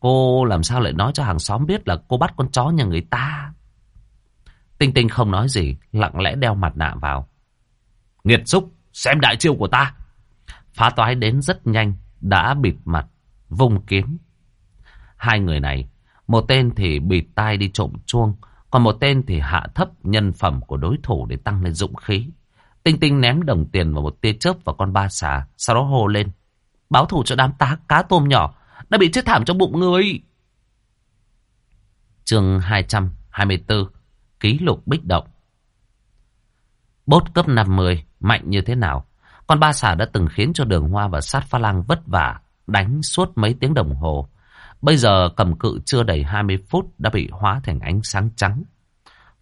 Cô làm sao lại nói cho hàng xóm biết là cô bắt con chó nhà người ta? Tinh Tinh không nói gì, lặng lẽ đeo mặt nạ vào. Nghiệt xúc, xem đại chiêu của ta. Phá toái đến rất nhanh, đã bịt mặt, vung kiếm. Hai người này, một tên thì bịt tai đi trộm chuông, còn một tên thì hạ thấp nhân phẩm của đối thủ để tăng lên dũng khí. Tinh Tinh ném đồng tiền vào một tia chớp vào con ba xà, sau đó hô lên. Báo thù cho đám tá cá tôm nhỏ, đã bị chết thảm trong bụng người. chương 224, Ký lục bích động. Bốt cấp 50, mạnh như thế nào? Con ba xà đã từng khiến cho đường hoa và sát pha lang vất vả, đánh suốt mấy tiếng đồng hồ. Bây giờ cầm cự chưa đầy 20 phút đã bị hóa thành ánh sáng trắng.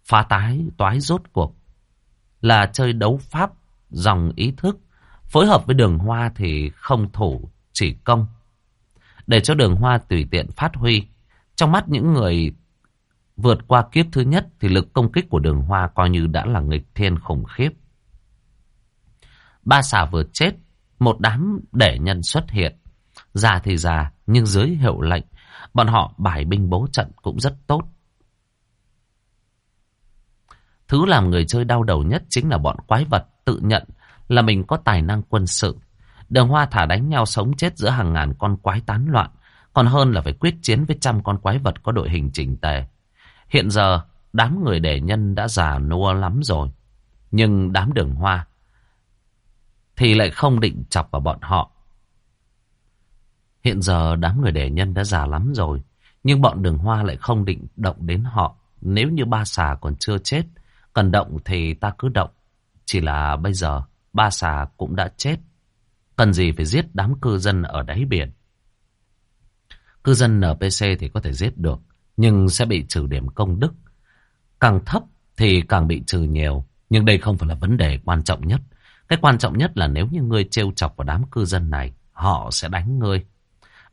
Phá tái, toái rốt cuộc. Là chơi đấu pháp, dòng ý thức. Phối hợp với đường hoa thì không thủ, chỉ công. Để cho đường hoa tùy tiện phát huy. Trong mắt những người vượt qua kiếp thứ nhất thì lực công kích của đường hoa coi như đã là nghịch thiên khủng khiếp. Ba xà vừa chết, một đám để nhân xuất hiện. Già thì già, nhưng dưới hiệu lệnh, bọn họ bài binh bố trận cũng rất tốt. Thứ làm người chơi đau đầu nhất chính là bọn quái vật tự nhận là mình có tài năng quân sự. Đường hoa thả đánh nhau sống chết giữa hàng ngàn con quái tán loạn, còn hơn là phải quyết chiến với trăm con quái vật có đội hình chỉnh tề. Hiện giờ, đám người đệ nhân đã già nua lắm rồi. Nhưng đám đường hoa thì lại không định chọc vào bọn họ. Hiện giờ đám người đẻ nhân đã già lắm rồi, nhưng bọn đường hoa lại không định động đến họ. Nếu như ba xà còn chưa chết, cần động thì ta cứ động. Chỉ là bây giờ ba xà cũng đã chết. Cần gì phải giết đám cư dân ở đáy biển. Cư dân NPC thì có thể giết được, nhưng sẽ bị trừ điểm công đức. Càng thấp thì càng bị trừ nhiều, nhưng đây không phải là vấn đề quan trọng nhất. Cái quan trọng nhất là nếu như ngươi trêu chọc vào đám cư dân này, họ sẽ đánh ngươi.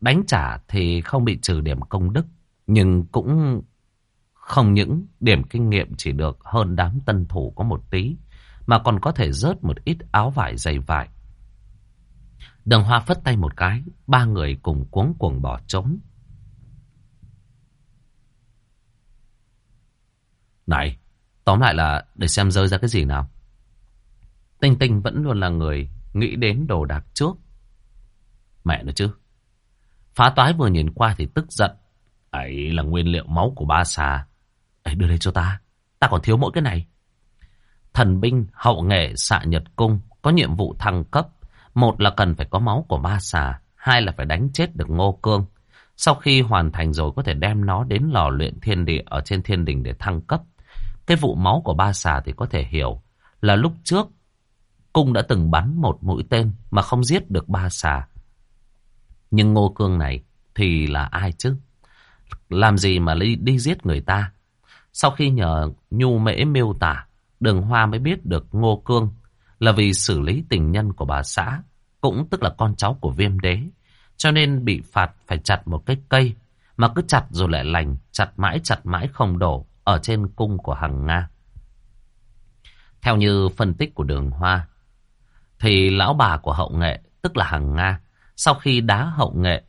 Đánh trả thì không bị trừ điểm công đức, Nhưng cũng không những điểm kinh nghiệm chỉ được hơn đám tân thủ có một tí, mà còn có thể rớt một ít áo vải dày vải. Đường Hoa phất tay một cái, ba người cùng cuống cuồng bỏ trốn. Này, tóm lại là để xem rơi ra cái gì nào. Tinh Tinh vẫn luôn là người nghĩ đến đồ đạc trước. Mẹ nữa chứ. Phá toái vừa nhìn qua thì tức giận. Ấy là nguyên liệu máu của ba xà. Ấy đưa đây cho ta. Ta còn thiếu mỗi cái này. Thần binh, hậu nghệ, xạ nhật cung có nhiệm vụ thăng cấp. Một là cần phải có máu của ba xà. Hai là phải đánh chết được ngô cương. Sau khi hoàn thành rồi có thể đem nó đến lò luyện thiên địa ở trên thiên đình để thăng cấp. Cái vụ máu của ba xà thì có thể hiểu là lúc trước cung đã từng bắn một mũi tên mà không giết được ba xà. Nhưng ngô cương này thì là ai chứ? Làm gì mà đi, đi giết người ta? Sau khi nhờ Nhu Mễ miêu tả, đường hoa mới biết được ngô cương là vì xử lý tình nhân của bà xã, cũng tức là con cháu của viêm đế. Cho nên bị phạt phải chặt một cái cây, mà cứ chặt rồi lại lành, chặt mãi chặt mãi không đổ ở trên cung của Hằng Nga. Theo như phân tích của đường hoa, thì lão bà của hậu nghệ, tức là Hằng Nga, sau khi đá hậu nghệ,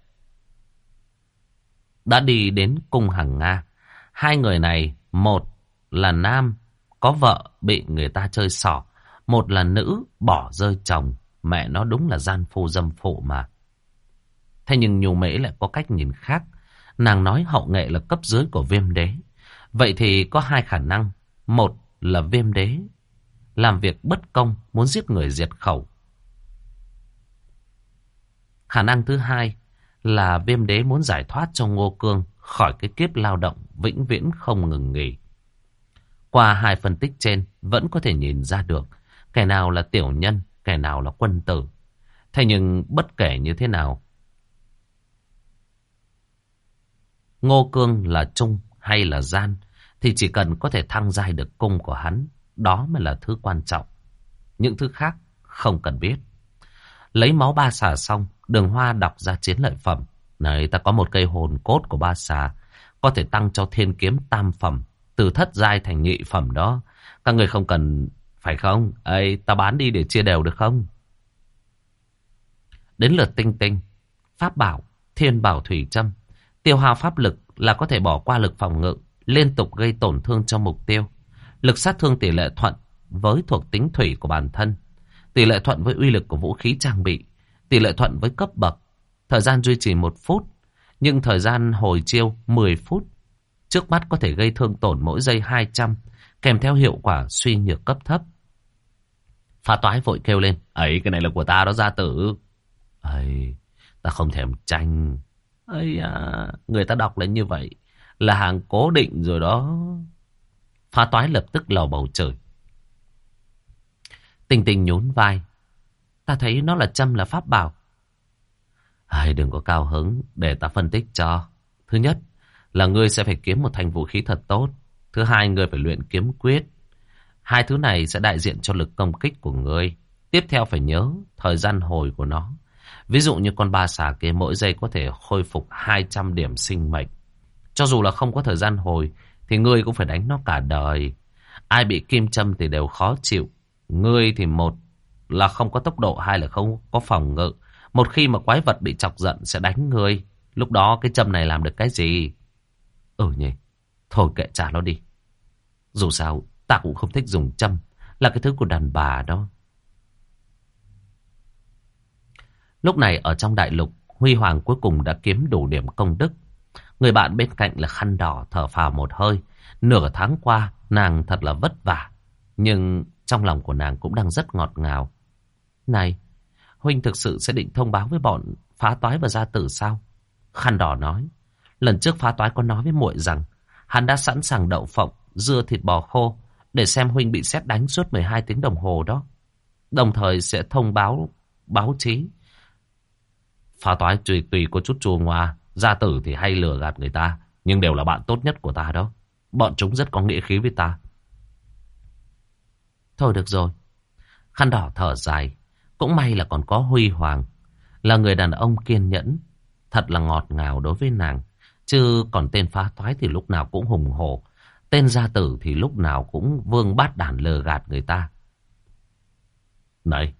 đã đi đến cung Hằng Nga. Hai người này, một là nam, có vợ bị người ta chơi xỏ, một là nữ, bỏ rơi chồng. Mẹ nó đúng là gian phu dâm phụ mà. Thế nhưng Nhu Mễ lại có cách nhìn khác. Nàng nói hậu nghệ là cấp dưới của viêm đế. Vậy thì có hai khả năng. Một là viêm đế làm việc bất công, muốn giết người diệt khẩu. Khả năng thứ hai là viêm đế muốn giải thoát cho Ngô Cương khỏi cái kiếp lao động vĩnh viễn không ngừng nghỉ. Qua hai phân tích trên vẫn có thể nhìn ra được kẻ nào là tiểu nhân, kẻ nào là quân tử. Thế nhưng bất kể như thế nào, Ngô Cương là trung hay là gian thì chỉ cần có thể thăng giai được cung của hắn đó mới là thứ quan trọng. Những thứ khác không cần biết. Lấy máu ba xà xong, đường hoa đọc ra chiến lợi phẩm. Này, ta có một cây hồn cốt của ba xà. Có thể tăng cho thiên kiếm tam phẩm. Từ thất giai thành nhị phẩm đó. Các người không cần... Phải không? ấy ta bán đi để chia đều được không? Đến lượt tinh tinh. Pháp bảo, thiên bảo thủy châm. Tiêu hao pháp lực là có thể bỏ qua lực phòng ngự. Liên tục gây tổn thương cho mục tiêu. Lực sát thương tỷ lệ thuận với thuộc tính thủy của bản thân. Tỷ lệ thuận với uy lực của vũ khí trang bị. Tỷ lệ thuận với cấp bậc. Thời gian duy trì một phút. Nhưng thời gian hồi chiêu 10 phút. Trước mắt có thể gây thương tổn mỗi giây 200. Kèm theo hiệu quả suy nhược cấp thấp. Phá toái vội kêu lên. ấy cái này là của ta đó gia tử. ấy ta không thèm tranh. ấy à, người ta đọc lên như vậy. Là hàng cố định rồi đó. Phá toái lập tức lầu bầu trời. Tình tình nhún vai. Ta thấy nó là châm là pháp bảo. Ai đừng có cao hứng, để ta phân tích cho. Thứ nhất là ngươi sẽ phải kiếm một thành vũ khí thật tốt. Thứ hai, ngươi phải luyện kiếm quyết. Hai thứ này sẽ đại diện cho lực công kích của ngươi. Tiếp theo phải nhớ thời gian hồi của nó. Ví dụ như con ba xà kia mỗi giây có thể khôi phục 200 điểm sinh mệnh. Cho dù là không có thời gian hồi thì ngươi cũng phải đánh nó cả đời. Ai bị kim châm thì đều khó chịu. Ngươi thì một là không có tốc độ, hai là không có phòng ngự. Một khi mà quái vật bị chọc giận sẽ đánh ngươi. Lúc đó cái châm này làm được cái gì? Ừ nhỉ, thôi kệ trả nó đi. Dù sao, ta cũng không thích dùng châm. Là cái thứ của đàn bà đó. Lúc này ở trong đại lục, Huy Hoàng cuối cùng đã kiếm đủ điểm công đức. Người bạn bên cạnh là khăn đỏ thở phào một hơi. Nửa tháng qua, nàng thật là vất vả. Nhưng trong lòng của nàng cũng đang rất ngọt ngào. Này, Huynh thực sự sẽ định thông báo với bọn phá toái và gia tử sao? Khăn đỏ nói. Lần trước phá toái có nói với muội rằng hắn đã sẵn sàng đậu phộng, dưa thịt bò khô để xem Huynh bị xét đánh suốt 12 tiếng đồng hồ đó. Đồng thời sẽ thông báo báo chí. Phá toái tùy tùy có chút chùa ngoài gia tử thì hay lừa gạt người ta, nhưng đều là bạn tốt nhất của ta đó. Bọn chúng rất có nghĩa khí với ta. Thôi được rồi. Khăn đỏ thở dài. Cũng may là còn có Huy Hoàng. Là người đàn ông kiên nhẫn. Thật là ngọt ngào đối với nàng. Chứ còn tên phá toái thì lúc nào cũng hùng hổ. Tên gia tử thì lúc nào cũng vương bát đàn lừa gạt người ta. Này,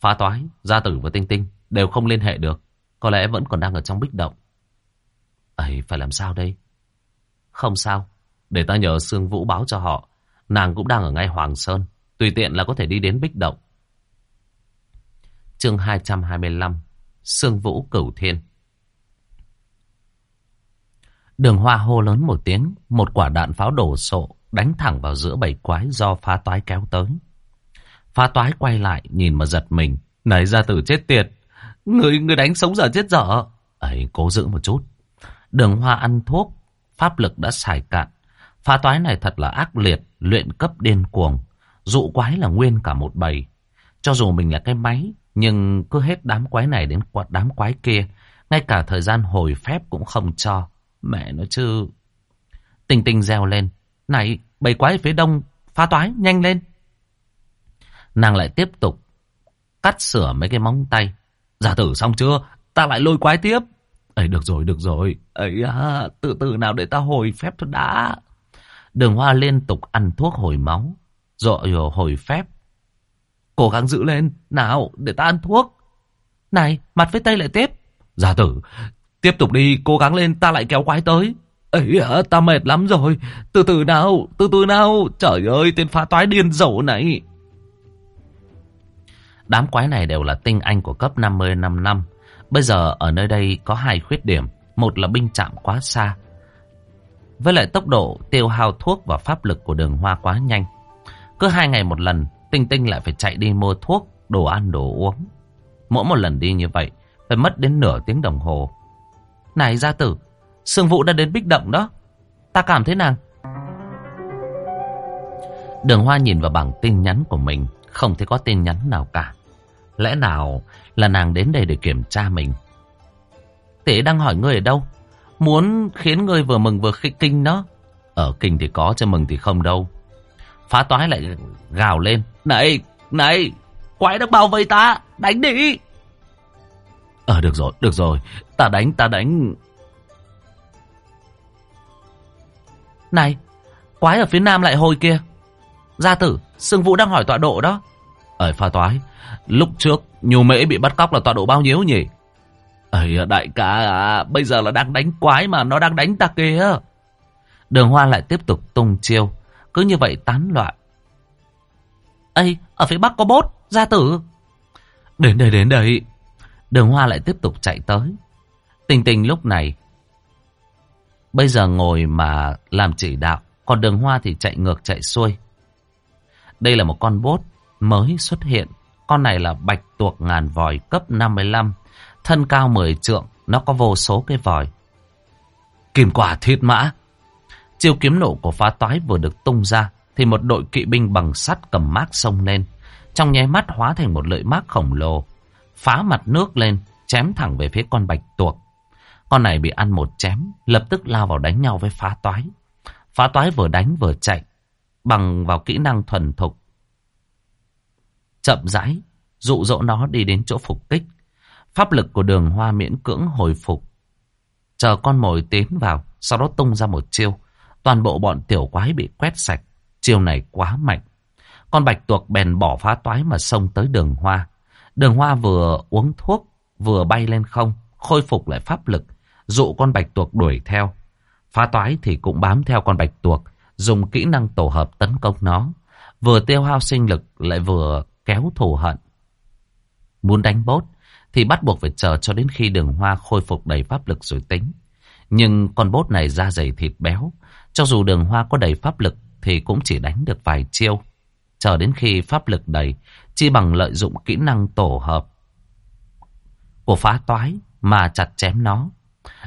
phá toái, gia tử và tinh tinh đều không liên hệ được. Có lẽ vẫn còn đang ở trong bích động ấy phải làm sao đây? Không sao, để ta nhờ Sương Vũ báo cho họ. Nàng cũng đang ở ngay Hoàng Sơn. Tùy tiện là có thể đi đến bích động. Chương 225 Sương Vũ Cửu Thiên Đường hoa hô lớn một tiếng, một quả đạn pháo đổ sộ, đánh thẳng vào giữa bầy quái do phá toái kéo tới. Phá toái quay lại, nhìn mà giật mình. nảy ra tử chết tiệt, người người đánh sống giờ chết dở. ấy cố giữ một chút. Đường hoa ăn thuốc, pháp lực đã xài cạn. Phá toái này thật là ác liệt, luyện cấp điên cuồng. Dụ quái là nguyên cả một bầy. Cho dù mình là cái máy, nhưng cứ hết đám quái này đến đám quái kia. Ngay cả thời gian hồi phép cũng không cho. Mẹ nó chứ. Tình tình reo lên. Này, bầy quái phía đông, phá toái, nhanh lên. Nàng lại tiếp tục cắt sửa mấy cái móng tay. Giả tử xong chưa? Ta lại lôi quái tiếp ấy được rồi, được rồi. ấy à, từ từ nào để ta hồi phép thôi đã. Đường hoa liên tục ăn thuốc hồi máu. Rồi hồi phép. Cố gắng giữ lên. Nào, để ta ăn thuốc. Này, mặt với tay lại tiếp. Giả tử, Tiếp tục đi, cố gắng lên, ta lại kéo quái tới. Ấy à, ta mệt lắm rồi. Từ từ nào, từ từ nào. Trời ơi, tên phá toái điên dẫu này. Đám quái này đều là tinh anh của cấp 50 năm năm. Bây giờ ở nơi đây có hai khuyết điểm. Một là binh chạm quá xa. Với lại tốc độ tiêu hao thuốc và pháp lực của đường hoa quá nhanh. Cứ hai ngày một lần, Tinh Tinh lại phải chạy đi mua thuốc, đồ ăn, đồ uống. Mỗi một lần đi như vậy, phải mất đến nửa tiếng đồng hồ. Này gia tử, Sương Vũ đã đến bích động đó. Ta cảm thấy nàng. Đường Hoa nhìn vào bảng tin nhắn của mình, không thấy có tin nhắn nào cả. Lẽ nào là nàng đến đây để kiểm tra mình? Tế đang hỏi ngươi ở đâu? Muốn khiến ngươi vừa mừng vừa khích kinh đó. Ở kinh thì có, chứ mừng thì không đâu. Phá toái lại gào lên. Này, này, quái đang bao vây ta, đánh đi. Ờ được rồi, được rồi, ta đánh, ta đánh. Này, quái ở phía nam lại hồi kia. Gia tử, Sương Vũ đang hỏi tọa độ đó. Ở pha toái, lúc trước Nhu Mễ bị bắt cóc là tọa độ bao nhiêu nhỉ? Ấy đại ca à, bây giờ là đang đánh quái mà nó đang đánh ta kìa. Đường Hoa lại tiếp tục tung chiêu, cứ như vậy tán loạn. Ây, ở phía bắc có bốt, gia tử. Đến đây, đến đây. Đường Hoa lại tiếp tục chạy tới. Tình tình lúc này. Bây giờ ngồi mà làm chỉ đạo. Còn đường Hoa thì chạy ngược chạy xuôi. Đây là một con bốt mới xuất hiện. Con này là bạch tuộc ngàn vòi cấp 55. Thân cao 10 trượng. Nó có vô số cái vòi. Kim quả thiết mã. Chiêu kiếm nổ của phá toái vừa được tung ra. Thì một đội kỵ binh bằng sắt cầm mác sông lên. Trong nháy mắt hóa thành một lợi mác khổng lồ phá mặt nước lên, chém thẳng về phía con bạch tuộc. Con này bị ăn một chém, lập tức lao vào đánh nhau với phá toái. Phá toái vừa đánh vừa chạy, bằng vào kỹ năng thuần thục. Chậm rãi, dụ dỗ nó đi đến chỗ phục kích. Pháp lực của đường hoa miễn cưỡng hồi phục. Chờ con mồi tiến vào, sau đó tung ra một chiêu. Toàn bộ bọn tiểu quái bị quét sạch. Chiêu này quá mạnh. Con bạch tuộc bèn bỏ phá toái mà xông tới đường hoa. Đường hoa vừa uống thuốc, vừa bay lên không, khôi phục lại pháp lực, dụ con bạch tuộc đuổi theo. Phá toái thì cũng bám theo con bạch tuộc, dùng kỹ năng tổ hợp tấn công nó. Vừa tiêu hao sinh lực lại vừa kéo thù hận. Muốn đánh bốt thì bắt buộc phải chờ cho đến khi đường hoa khôi phục đầy pháp lực rồi tính. Nhưng con bốt này da dày thịt béo, cho dù đường hoa có đầy pháp lực thì cũng chỉ đánh được vài chiêu. Chờ đến khi pháp lực đầy Chi bằng lợi dụng kỹ năng tổ hợp của phá toái mà chặt chém nó.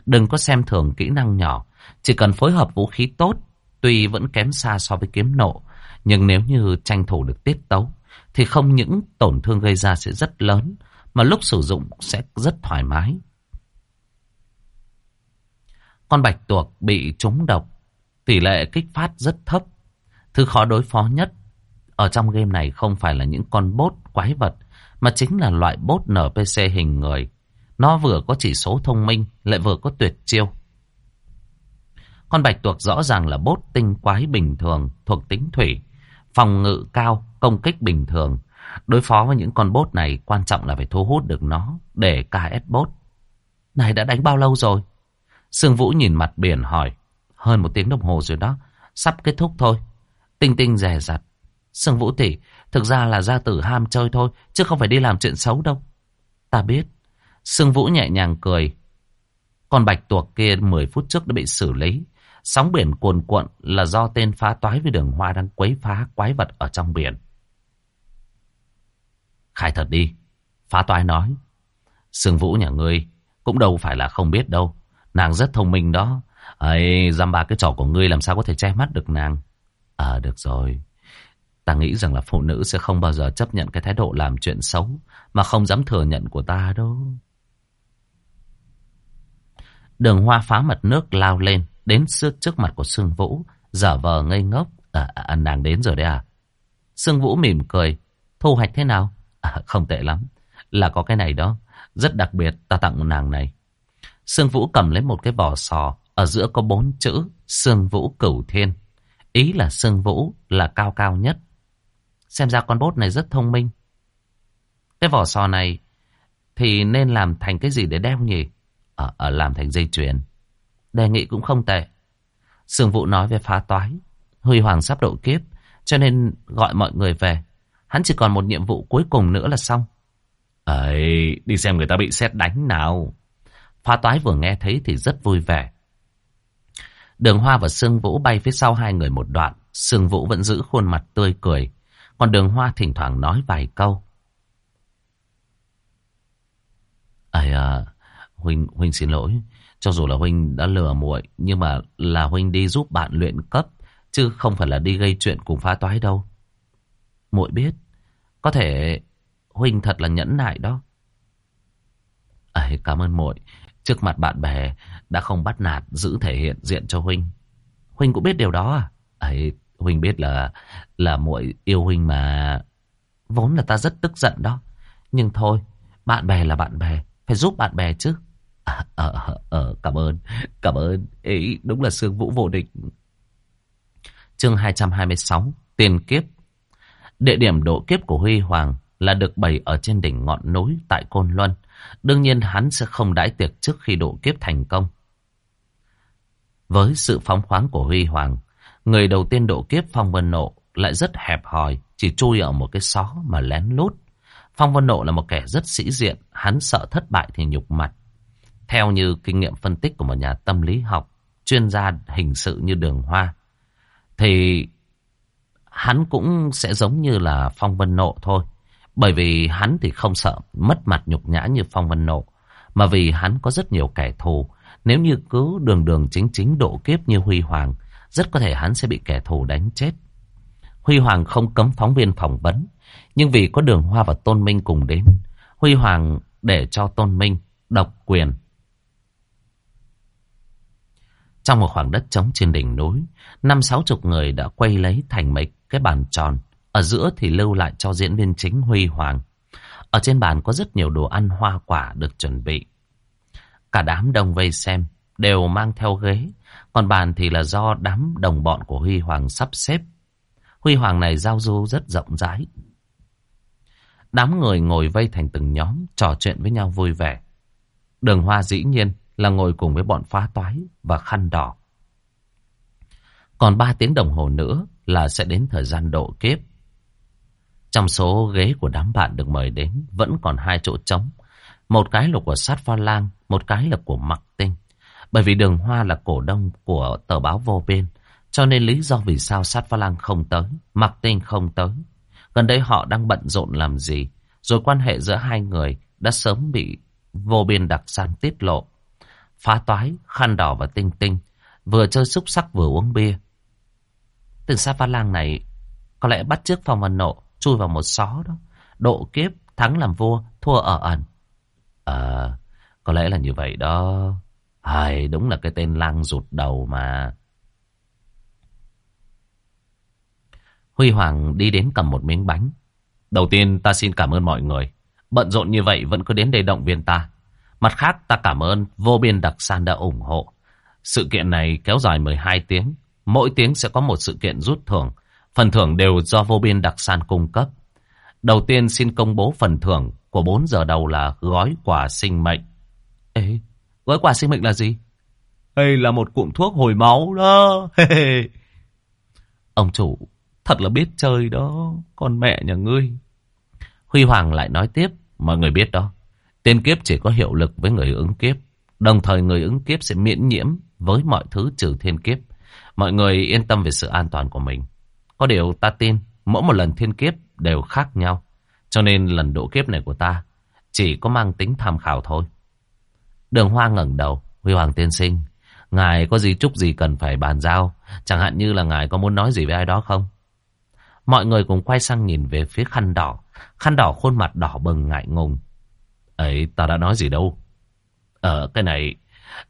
Đừng có xem thường kỹ năng nhỏ. Chỉ cần phối hợp vũ khí tốt, tuy vẫn kém xa so với kiếm nộ. Nhưng nếu như tranh thủ được tiết tấu, thì không những tổn thương gây ra sẽ rất lớn, mà lúc sử dụng sẽ rất thoải mái. Con bạch tuộc bị trúng độc, tỷ lệ kích phát rất thấp. Thứ khó đối phó nhất ở trong game này không phải là những con bốt quái vật, mà chính là loại bốt NPC hình người. Nó vừa có chỉ số thông minh, lại vừa có tuyệt chiêu. Con bạch tuộc rõ ràng là bốt tinh quái bình thường thuộc tính thủy. Phòng ngự cao, công kích bình thường. Đối phó với những con bốt này quan trọng là phải thu hút được nó để KS bốt. Này đã đánh bao lâu rồi? Sương Vũ nhìn mặt biển hỏi. Hơn một tiếng đồng hồ rồi đó. Sắp kết thúc thôi. Tinh tinh rè rặt. Sương Vũ tỷ, thực ra là gia tử ham chơi thôi, chứ không phải đi làm chuyện xấu đâu. Ta biết. Sương Vũ nhẹ nhàng cười. Con bạch tuộc kia 10 phút trước đã bị xử lý. Sóng biển cuồn cuộn là do tên phá toái với đường hoa đang quấy phá quái vật ở trong biển. Khai thật đi. Phá toái nói. Sương Vũ nhà ngươi cũng đâu phải là không biết đâu. Nàng rất thông minh đó. ấy dăm ba cái trò của ngươi làm sao có thể che mắt được nàng. À được rồi. Ta nghĩ rằng là phụ nữ sẽ không bao giờ chấp nhận cái thái độ làm chuyện xấu mà không dám thừa nhận của ta đâu. Đường hoa phá mật nước lao lên đến trước mặt của Sương Vũ, giả vờ ngây ngốc. À, à, à, nàng đến rồi đấy à? Sương Vũ mỉm cười. Thu hoạch thế nào? À, không tệ lắm. Là có cái này đó. Rất đặc biệt ta tặng nàng này. Sương Vũ cầm lấy một cái vỏ sò. Ở giữa có bốn chữ Sương Vũ Cửu Thiên. Ý là Sương Vũ là cao cao nhất. Xem ra con bốt này rất thông minh. Cái vỏ sò này thì nên làm thành cái gì để đeo nhỉ? Ở, làm thành dây chuyền. Đề nghị cũng không tệ. Sương Vũ nói về phá toái. Huy Hoàng sắp độ kiếp cho nên gọi mọi người về. Hắn chỉ còn một nhiệm vụ cuối cùng nữa là xong. Ấy, đi xem người ta bị xét đánh nào. Phá toái vừa nghe thấy thì rất vui vẻ. Đường Hoa và Sương Vũ bay phía sau hai người một đoạn. Sương Vũ vẫn giữ khuôn mặt tươi cười. Còn đường Hoa thỉnh thoảng nói vài câu. Ây à, Huynh, Huynh xin lỗi. Cho dù là Huynh đã lừa muội nhưng mà là Huynh đi giúp bạn luyện cấp. Chứ không phải là đi gây chuyện cùng phá toái đâu. muội biết. Có thể Huynh thật là nhẫn nại đó. Ấy, cảm ơn muội Trước mặt bạn bè đã không bắt nạt giữ thể hiện diện cho Huynh. Huynh cũng biết điều đó à? Ấy, Huynh biết là là muội yêu Huynh mà. Vốn là ta rất tức giận đó. Nhưng thôi, bạn bè là bạn bè. Phải giúp bạn bè chứ. À, ờ, ờ, cảm ơn. Cảm ơn. Ý, đúng là Sương Vũ vô địch. Chương 226. Tiền kiếp. Địa điểm độ kiếp của Huy Hoàng là được bày ở trên đỉnh ngọn núi tại Côn Luân. Đương nhiên hắn sẽ không đãi tiệc trước khi độ kiếp thành công. Với sự phóng khoáng của Huy Hoàng, người đầu tiên độ kiếp Phong Vân Nộ lại rất hẹp hòi, chỉ chui ở một cái xó mà lén lút. Phong Vân Nộ là một kẻ rất sĩ diện, hắn sợ thất bại thì nhục mặt. Theo như kinh nghiệm phân tích của một nhà tâm lý học, chuyên gia hình sự như Đường Hoa, thì hắn cũng sẽ giống như là Phong Vân Nộ thôi. Bởi vì hắn thì không sợ mất mặt nhục nhã như Phong Vân Nộ, mà vì hắn có rất nhiều kẻ thù. Nếu như cứ đường đường chính chính độ kiếp như Huy Hoàng, rất có thể hắn sẽ bị kẻ thù đánh chết. Huy Hoàng không cấm phóng viên phỏng vấn, nhưng vì có đường hoa và Tôn Minh cùng đến, Huy Hoàng để cho Tôn Minh độc quyền. Trong một khoảng đất trống trên đỉnh núi, năm sáu chục người đã quay lấy thành mấy cái bàn tròn, ở giữa thì lưu lại cho diễn viên chính Huy Hoàng. Ở trên bàn có rất nhiều đồ ăn hoa quả được chuẩn bị. Cả đám đông vây xem, đều mang theo ghế. Còn bàn thì là do đám đồng bọn của Huy Hoàng sắp xếp. Huy Hoàng này giao du rất rộng rãi. Đám người ngồi vây thành từng nhóm, trò chuyện với nhau vui vẻ. Đường Hoa dĩ nhiên là ngồi cùng với bọn phá toái và khăn đỏ. Còn 3 tiếng đồng hồ nữa là sẽ đến thời gian độ kiếp. Trong số ghế của đám bạn được mời đến vẫn còn hai chỗ trống. Một cái là của sát pha lang, một cái là của mặc tinh. Bởi vì đường hoa là cổ đông của tờ báo vô bên. Cho nên lý do vì sao sát pha lang không tới, mặc tinh không tới. Gần đây họ đang bận rộn làm gì. Rồi quan hệ giữa hai người đã sớm bị vô biên đặc san tiết lộ. Phá toái, khăn đỏ và tinh tinh. Vừa chơi xúc sắc vừa uống bia. Từng sát pha lang này có lẽ bắt trước phong văn nộ chui vào một xó đó. Độ kiếp, thắng làm vua, thua ở ẩn. Ờ, có lẽ là như vậy đó. Hay, đúng là cái tên lang rụt đầu mà. Huy Hoàng đi đến cầm một miếng bánh. Đầu tiên ta xin cảm ơn mọi người. Bận rộn như vậy vẫn cứ đến đây động viên ta. Mặt khác ta cảm ơn vô biên đặc san đã ủng hộ. Sự kiện này kéo dài 12 tiếng. Mỗi tiếng sẽ có một sự kiện rút thưởng. Phần thưởng đều do vô biên đặc san cung cấp. Đầu tiên xin công bố phần thưởng của 4 giờ đầu là gói quà sinh mệnh. Ê, gói quà sinh mệnh là gì? Đây là một cụm thuốc hồi máu đó. Ông chủ, thật là biết chơi đó, con mẹ nhà ngươi. Huy Hoàng lại nói tiếp, mọi người biết đó. Tiên kiếp chỉ có hiệu lực với người ứng kiếp. Đồng thời người ứng kiếp sẽ miễn nhiễm với mọi thứ trừ thiên kiếp. Mọi người yên tâm về sự an toàn của mình. Có điều ta tin mỗi một lần thiên kiếp đều khác nhau. Cho nên lần độ kiếp này của ta chỉ có mang tính tham khảo thôi. Đường Hoa ngẩng đầu, Huy Hoàng tiên sinh. Ngài có gì chúc gì cần phải bàn giao. Chẳng hạn như là ngài có muốn nói gì với ai đó không? Mọi người cùng quay sang nhìn về phía khăn đỏ. Khăn đỏ khuôn mặt đỏ bừng ngại ngùng. Ấy, ta đã nói gì đâu. Ờ, cái này,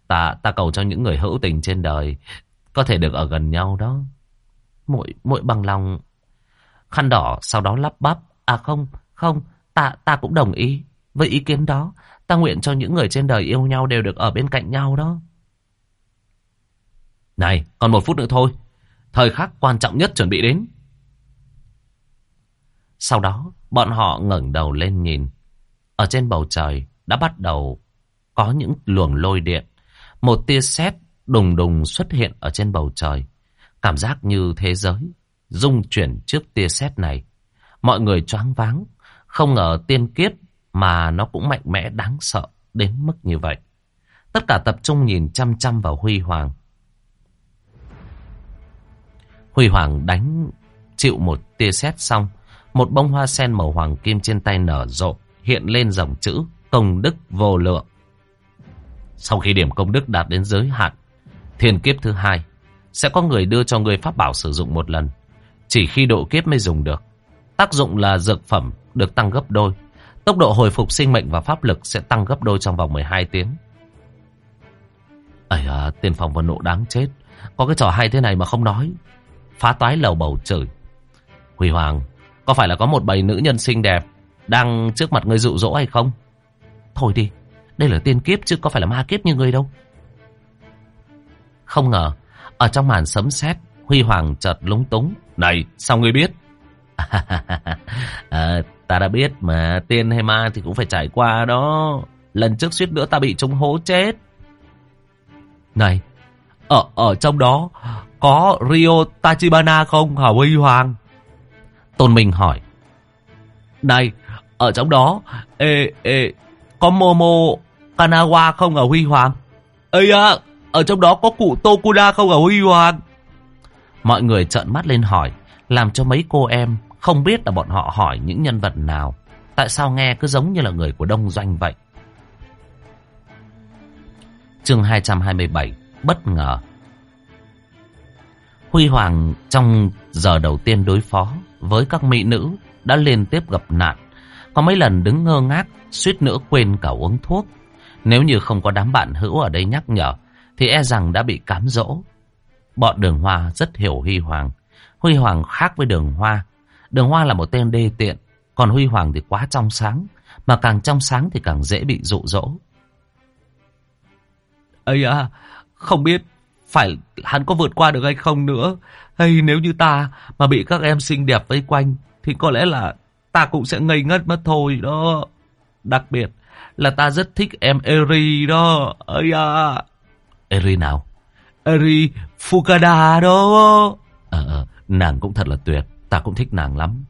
ta ta cầu cho những người hữu tình trên đời có thể được ở gần nhau đó. mỗi mỗi bằng lòng. Khăn đỏ sau đó lắp bắp. À không, không, ta ta cũng đồng ý với ý kiến đó. Ta nguyện cho những người trên đời yêu nhau đều được ở bên cạnh nhau đó. Này, còn một phút nữa thôi. Thời khắc quan trọng nhất chuẩn bị đến. Sau đó, bọn họ ngẩng đầu lên nhìn. Ở trên bầu trời đã bắt đầu có những luồng lôi điện. Một tia sét đùng đùng xuất hiện ở trên bầu trời. Cảm giác như thế giới rung chuyển trước tia sét này. Mọi người choáng váng, không ngờ tiên kiếp mà nó cũng mạnh mẽ đáng sợ đến mức như vậy. Tất cả tập trung nhìn chăm chăm vào Huy Hoàng. Huy Hoàng đánh chịu một tia sét xong, một bông hoa sen màu hoàng kim trên tay nở rộ, hiện lên dòng chữ công đức vô lượng. Sau khi điểm công đức đạt đến giới hạn, thiên kiếp thứ hai, sẽ có người đưa cho người pháp bảo sử dụng một lần. Chỉ khi độ kiếp mới dùng được. Tác dụng là dược phẩm được tăng gấp đôi. Tốc độ hồi phục sinh mệnh và pháp lực sẽ tăng gấp đôi trong vòng 12 tiếng. Ây à, tiền phòng và nộ đáng chết. Có cái trò hay thế này mà không nói. Phá toái lầu bầu trời. Huy Hoàng, có phải là có một bầy nữ nhân xinh đẹp đang trước mặt người dụ dỗ hay không? Thôi đi, đây là tiên kiếp chứ có phải là ma kiếp như ngươi đâu. Không ngờ, ở trong màn sấm sét Huy Hoàng chợt lúng túng. Này, sao ngươi biết? à, ta đã biết mà tiên hay ma thì cũng phải trải qua đó. Lần trước suýt nữa ta bị trúng hố chết. Này, ở ở trong đó có Rio Tachibana không hả Huy Hoàng? Tôn Minh hỏi. Này, ở trong đó, ê, ê, có Momo Kanawa không ở Huy Hoàng? Ây à, ở trong đó có cụ Tokuda không ở Huy Hoàng? Mọi người trợn mắt lên hỏi, làm cho mấy cô em không biết là bọn họ hỏi những nhân vật nào. Tại sao nghe cứ giống như là người của Đông Doanh vậy? chương 227, bất ngờ. Huy Hoàng trong giờ đầu tiên đối phó với các mỹ nữ đã liên tiếp gặp nạn. Có mấy lần đứng ngơ ngác, suýt nữa quên cả uống thuốc. Nếu như không có đám bạn hữu ở đây nhắc nhở, thì e rằng đã bị cám dỗ. Bọn đường hoa rất hiểu Huy Hoàng. Huy Hoàng khác với đường hoa. Đường hoa là một tên đê tiện, còn Huy Hoàng thì quá trong sáng. Mà càng trong sáng thì càng dễ bị dụ dỗ. Ây à, không biết phải hắn có vượt qua được hay không nữa. Hay nếu như ta mà bị các em xinh đẹp vây quanh thì có lẽ là ta cũng sẽ ngây ngất mất thôi đó. Đặc biệt là ta rất thích em Eri đó. Ây à. Eri nào? Eri Fukada đó. Ờ, ờ, nàng cũng thật là tuyệt. Ta cũng thích nàng lắm.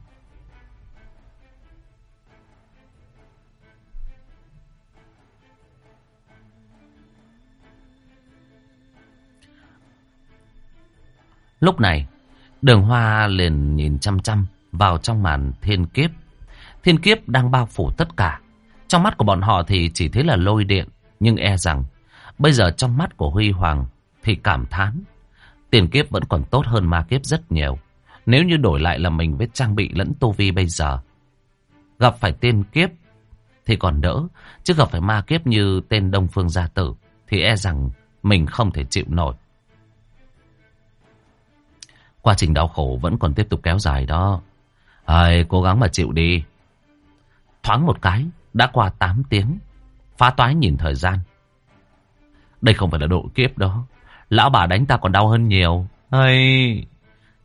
Lúc này, đường hoa liền nhìn chăm chăm vào trong màn thiên kiếp. Thiên kiếp đang bao phủ tất cả. Trong mắt của bọn họ thì chỉ thấy là lôi điện. Nhưng e rằng, bây giờ trong mắt của Huy Hoàng thì cảm thán. Tiền kiếp vẫn còn tốt hơn ma kiếp rất nhiều. Nếu như đổi lại là mình với trang bị lẫn tu vi bây giờ. Gặp phải tiên kiếp thì còn đỡ. Chứ gặp phải ma kiếp như tên Đông Phương Gia Tử thì e rằng mình không thể chịu nổi. Quá trình đau khổ vẫn còn tiếp tục kéo dài đó. Ai, cố gắng mà chịu đi. Thoáng một cái, đã qua 8 tiếng. Phá toái nhìn thời gian. Đây không phải là độ kiếp đó. Lão bà đánh ta còn đau hơn nhiều. Ây...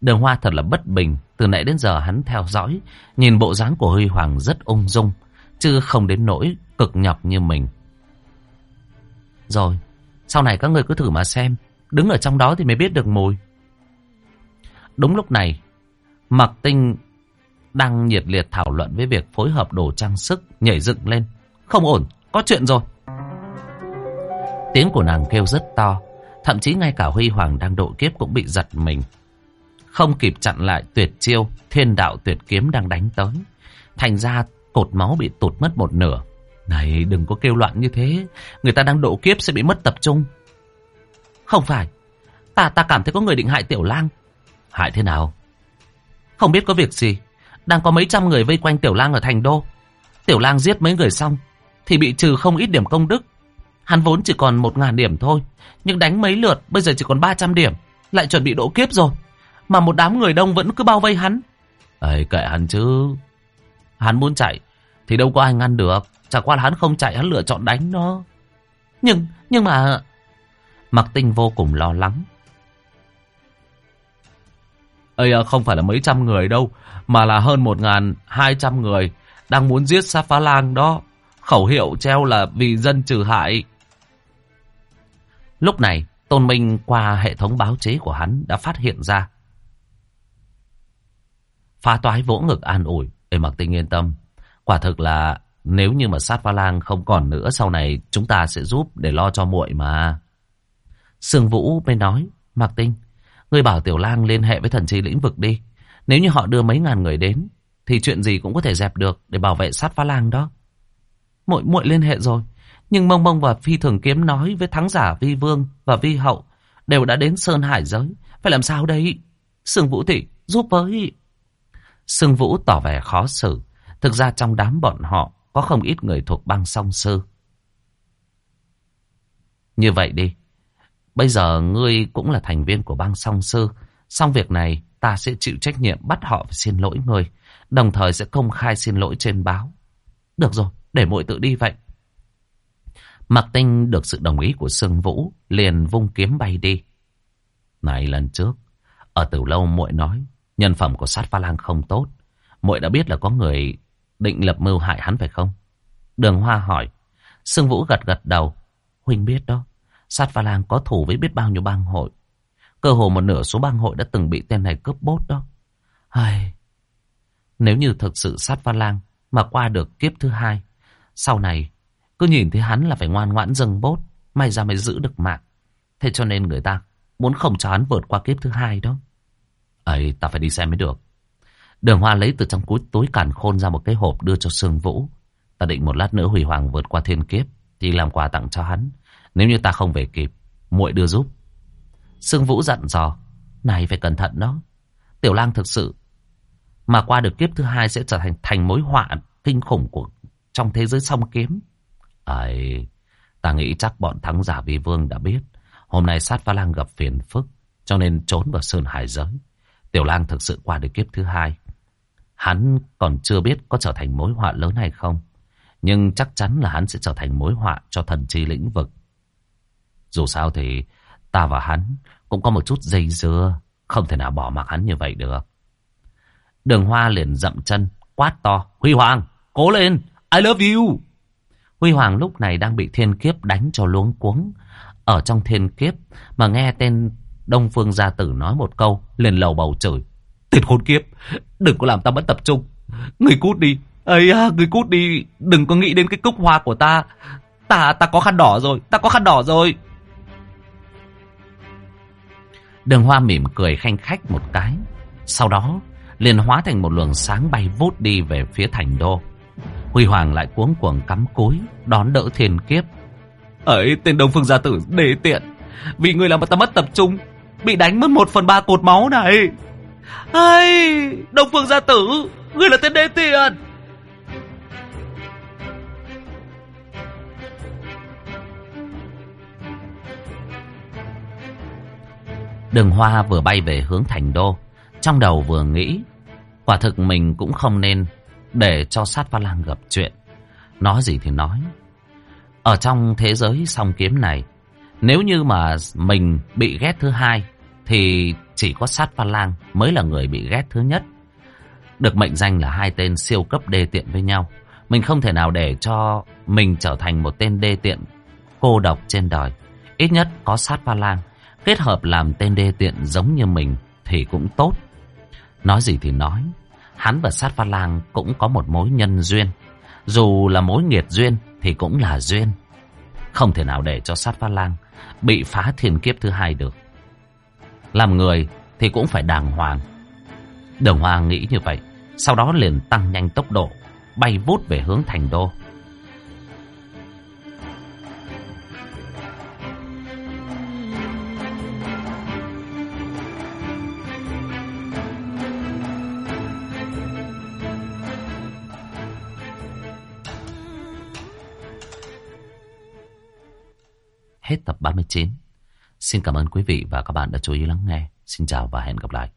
Đường Hoa thật là bất bình. Từ nãy đến giờ hắn theo dõi. Nhìn bộ dáng của Huy Hoàng rất ung dung. Chứ không đến nỗi cực nhọc như mình. Rồi. Sau này các người cứ thử mà xem. Đứng ở trong đó thì mới biết được mùi. Đúng lúc này. Mặc tinh đang nhiệt liệt thảo luận với việc phối hợp đồ trang sức nhảy dựng lên. Không ổn. Có chuyện rồi. Tiếng của nàng kêu rất to. Thậm chí ngay cả Huy Hoàng đang độ kiếp cũng bị giật mình. Không kịp chặn lại tuyệt chiêu, thiên đạo tuyệt kiếm đang đánh tới. Thành ra cột máu bị tụt mất một nửa. Này đừng có kêu loạn như thế, người ta đang độ kiếp sẽ bị mất tập trung. Không phải, ta ta cảm thấy có người định hại tiểu lang. Hại thế nào? Không biết có việc gì, đang có mấy trăm người vây quanh tiểu lang ở thành đô. Tiểu lang giết mấy người xong, thì bị trừ không ít điểm công đức. Hắn vốn chỉ còn một ngàn điểm thôi, nhưng đánh mấy lượt bây giờ chỉ còn 300 điểm, lại chuẩn bị độ kiếp rồi. Mà một đám người đông vẫn cứ bao vây hắn. Ây kệ hắn chứ. Hắn muốn chạy thì đâu có ai ngăn được. Chả qua là hắn không chạy hắn lựa chọn đánh nó. Nhưng, nhưng mà... Mặc tinh vô cùng lo lắng. Ây không phải là mấy trăm người đâu. Mà là hơn một ngàn hai trăm người đang muốn giết Sa Phá Lang đó. Khẩu hiệu treo là vì dân trừ hại. Lúc này, Tôn Minh qua hệ thống báo chí của hắn đã phát hiện ra. Phá toái vỗ ngực an ủi. để mặc tinh yên tâm. Quả thực là nếu như mà sát phá lang không còn nữa sau này chúng ta sẽ giúp để lo cho muội mà. Sương Vũ mới nói. Mạc Tinh, ngươi bảo Tiểu Lang liên hệ với thần trí lĩnh vực đi. Nếu như họ đưa mấy ngàn người đến, thì chuyện gì cũng có thể dẹp được để bảo vệ sát phá lang đó. Muội muội liên hệ rồi. Nhưng Mông Mông và Phi Thường Kiếm nói với thắng giả Vi Vương và Vi Hậu đều đã đến Sơn Hải giới. Phải làm sao đây? Sương Vũ Thị giúp với... Sương Vũ tỏ vẻ khó xử. Thực ra trong đám bọn họ có không ít người thuộc băng song sư. Như vậy đi. Bây giờ ngươi cũng là thành viên của bang song sư. Xong việc này ta sẽ chịu trách nhiệm bắt họ phải xin lỗi ngươi. Đồng thời sẽ công khai xin lỗi trên báo. Được rồi, để muội tự đi vậy. Mạc Tinh được sự đồng ý của Sương Vũ, liền vung kiếm bay đi. Này lần trước, ở từ lâu muội nói, nhân phẩm của sát pha lang không tốt. muội đã biết là có người định lập mưu hại hắn phải không? Đường Hoa hỏi. Sương Vũ gật gật đầu. Huynh biết đó, sát pha lang có thủ với biết bao nhiêu bang hội. Cơ hồ một nửa số bang hội đã từng bị tên này cướp bốt đó. Ai... Nếu như thực sự sát pha lang mà qua được kiếp thứ hai, sau này cứ nhìn thấy hắn là phải ngoan ngoãn dâng bốt. May ra mới giữ được mạng. Thế cho nên người ta muốn không cho hắn vượt qua kiếp thứ hai đó. ấy ta phải đi xem mới được. Đường Hoa lấy từ trong túi túi càn khôn ra một cái hộp đưa cho Sương Vũ. Ta định một lát nữa Hủy Hoàng vượt qua thiên kiếp thì làm quà tặng cho hắn. Nếu như ta không về kịp, muội đưa giúp. Sương Vũ dặn dò, này phải cẩn thận đó. Tiểu lang thực sự mà qua được kiếp thứ hai sẽ trở thành thành mối họa kinh khủng của trong thế giới song kiếm. Ấy, ta nghĩ chắc bọn thắng giả vi vương đã biết. Hôm nay sát pha lang gặp phiền phức, cho nên trốn vào sơn hải giới. Tiểu lang thực sự qua được kiếp thứ hai. Hắn còn chưa biết có trở thành mối họa lớn hay không. Nhưng chắc chắn là hắn sẽ trở thành mối họa cho thần chi lĩnh vực. Dù sao thì ta và hắn cũng có một chút dây dưa. Không thể nào bỏ mặc hắn như vậy được. Đường Hoa liền dậm chân, quát to. Huy Hoàng, cố lên, I love you. Huy Hoàng lúc này đang bị thiên kiếp đánh cho luống cuống. Ở trong thiên kiếp mà nghe tên Đông Phương Gia Tử nói một câu, liền lầu bầu chửi. Tên khốn kiếp, đừng có làm ta mất tập trung. Người cút đi, ấy à, người cút đi, đừng có nghĩ đến cái cúc hoa của ta. Ta, ta có khăn đỏ rồi, ta có khăn đỏ rồi. Đường Hoa mỉm cười khanh khách một cái. Sau đó, liền hóa thành một luồng sáng bay vút đi về phía thành đô. Huy Hoàng lại cuống cuồng cắm cối Đón đỡ thiên kiếp Ấy tên Đông Phương Gia Tử đề tiện Vì người làm ta mất tập trung Bị đánh mất một phần ba cột máu này Ai Đông Phương Gia Tử Người là tên đê tiện Đường Hoa vừa bay về hướng thành đô Trong đầu vừa nghĩ Quả thực mình cũng không nên để cho sát pha lang gặp chuyện. Nói gì thì nói. Ở trong thế giới song kiếm này, Nếu như mà mình bị ghét thứ hai thì chỉ có sát pha lang mới là người bị ghét thứ nhất. Được mệnh danh là hai tên siêu cấp đê tiện với nhau. Mình không thể nào để cho mình trở thành một tên đê tiện cô độc trên đời. Ít nhất có sát pha lang. Kết hợp làm tên đê tiện giống như mình thì cũng tốt. Nói gì thì nói. Hắn và sát pha lang cũng có một mối nhân duyên. Dù là mối nghiệt duyên thì cũng là duyên. Không thể nào để cho sát pha lang bị phá thiên kiếp thứ hai được. Làm người thì cũng phải đàng hoàng. Đường Hoa nghĩ như vậy, sau đó liền tăng nhanh tốc độ, bay vút về hướng thành đô. Hết tập 39. Xin cảm ơn quý vị và các bạn đã chú ý lắng nghe. Xin chào và hẹn gặp lại.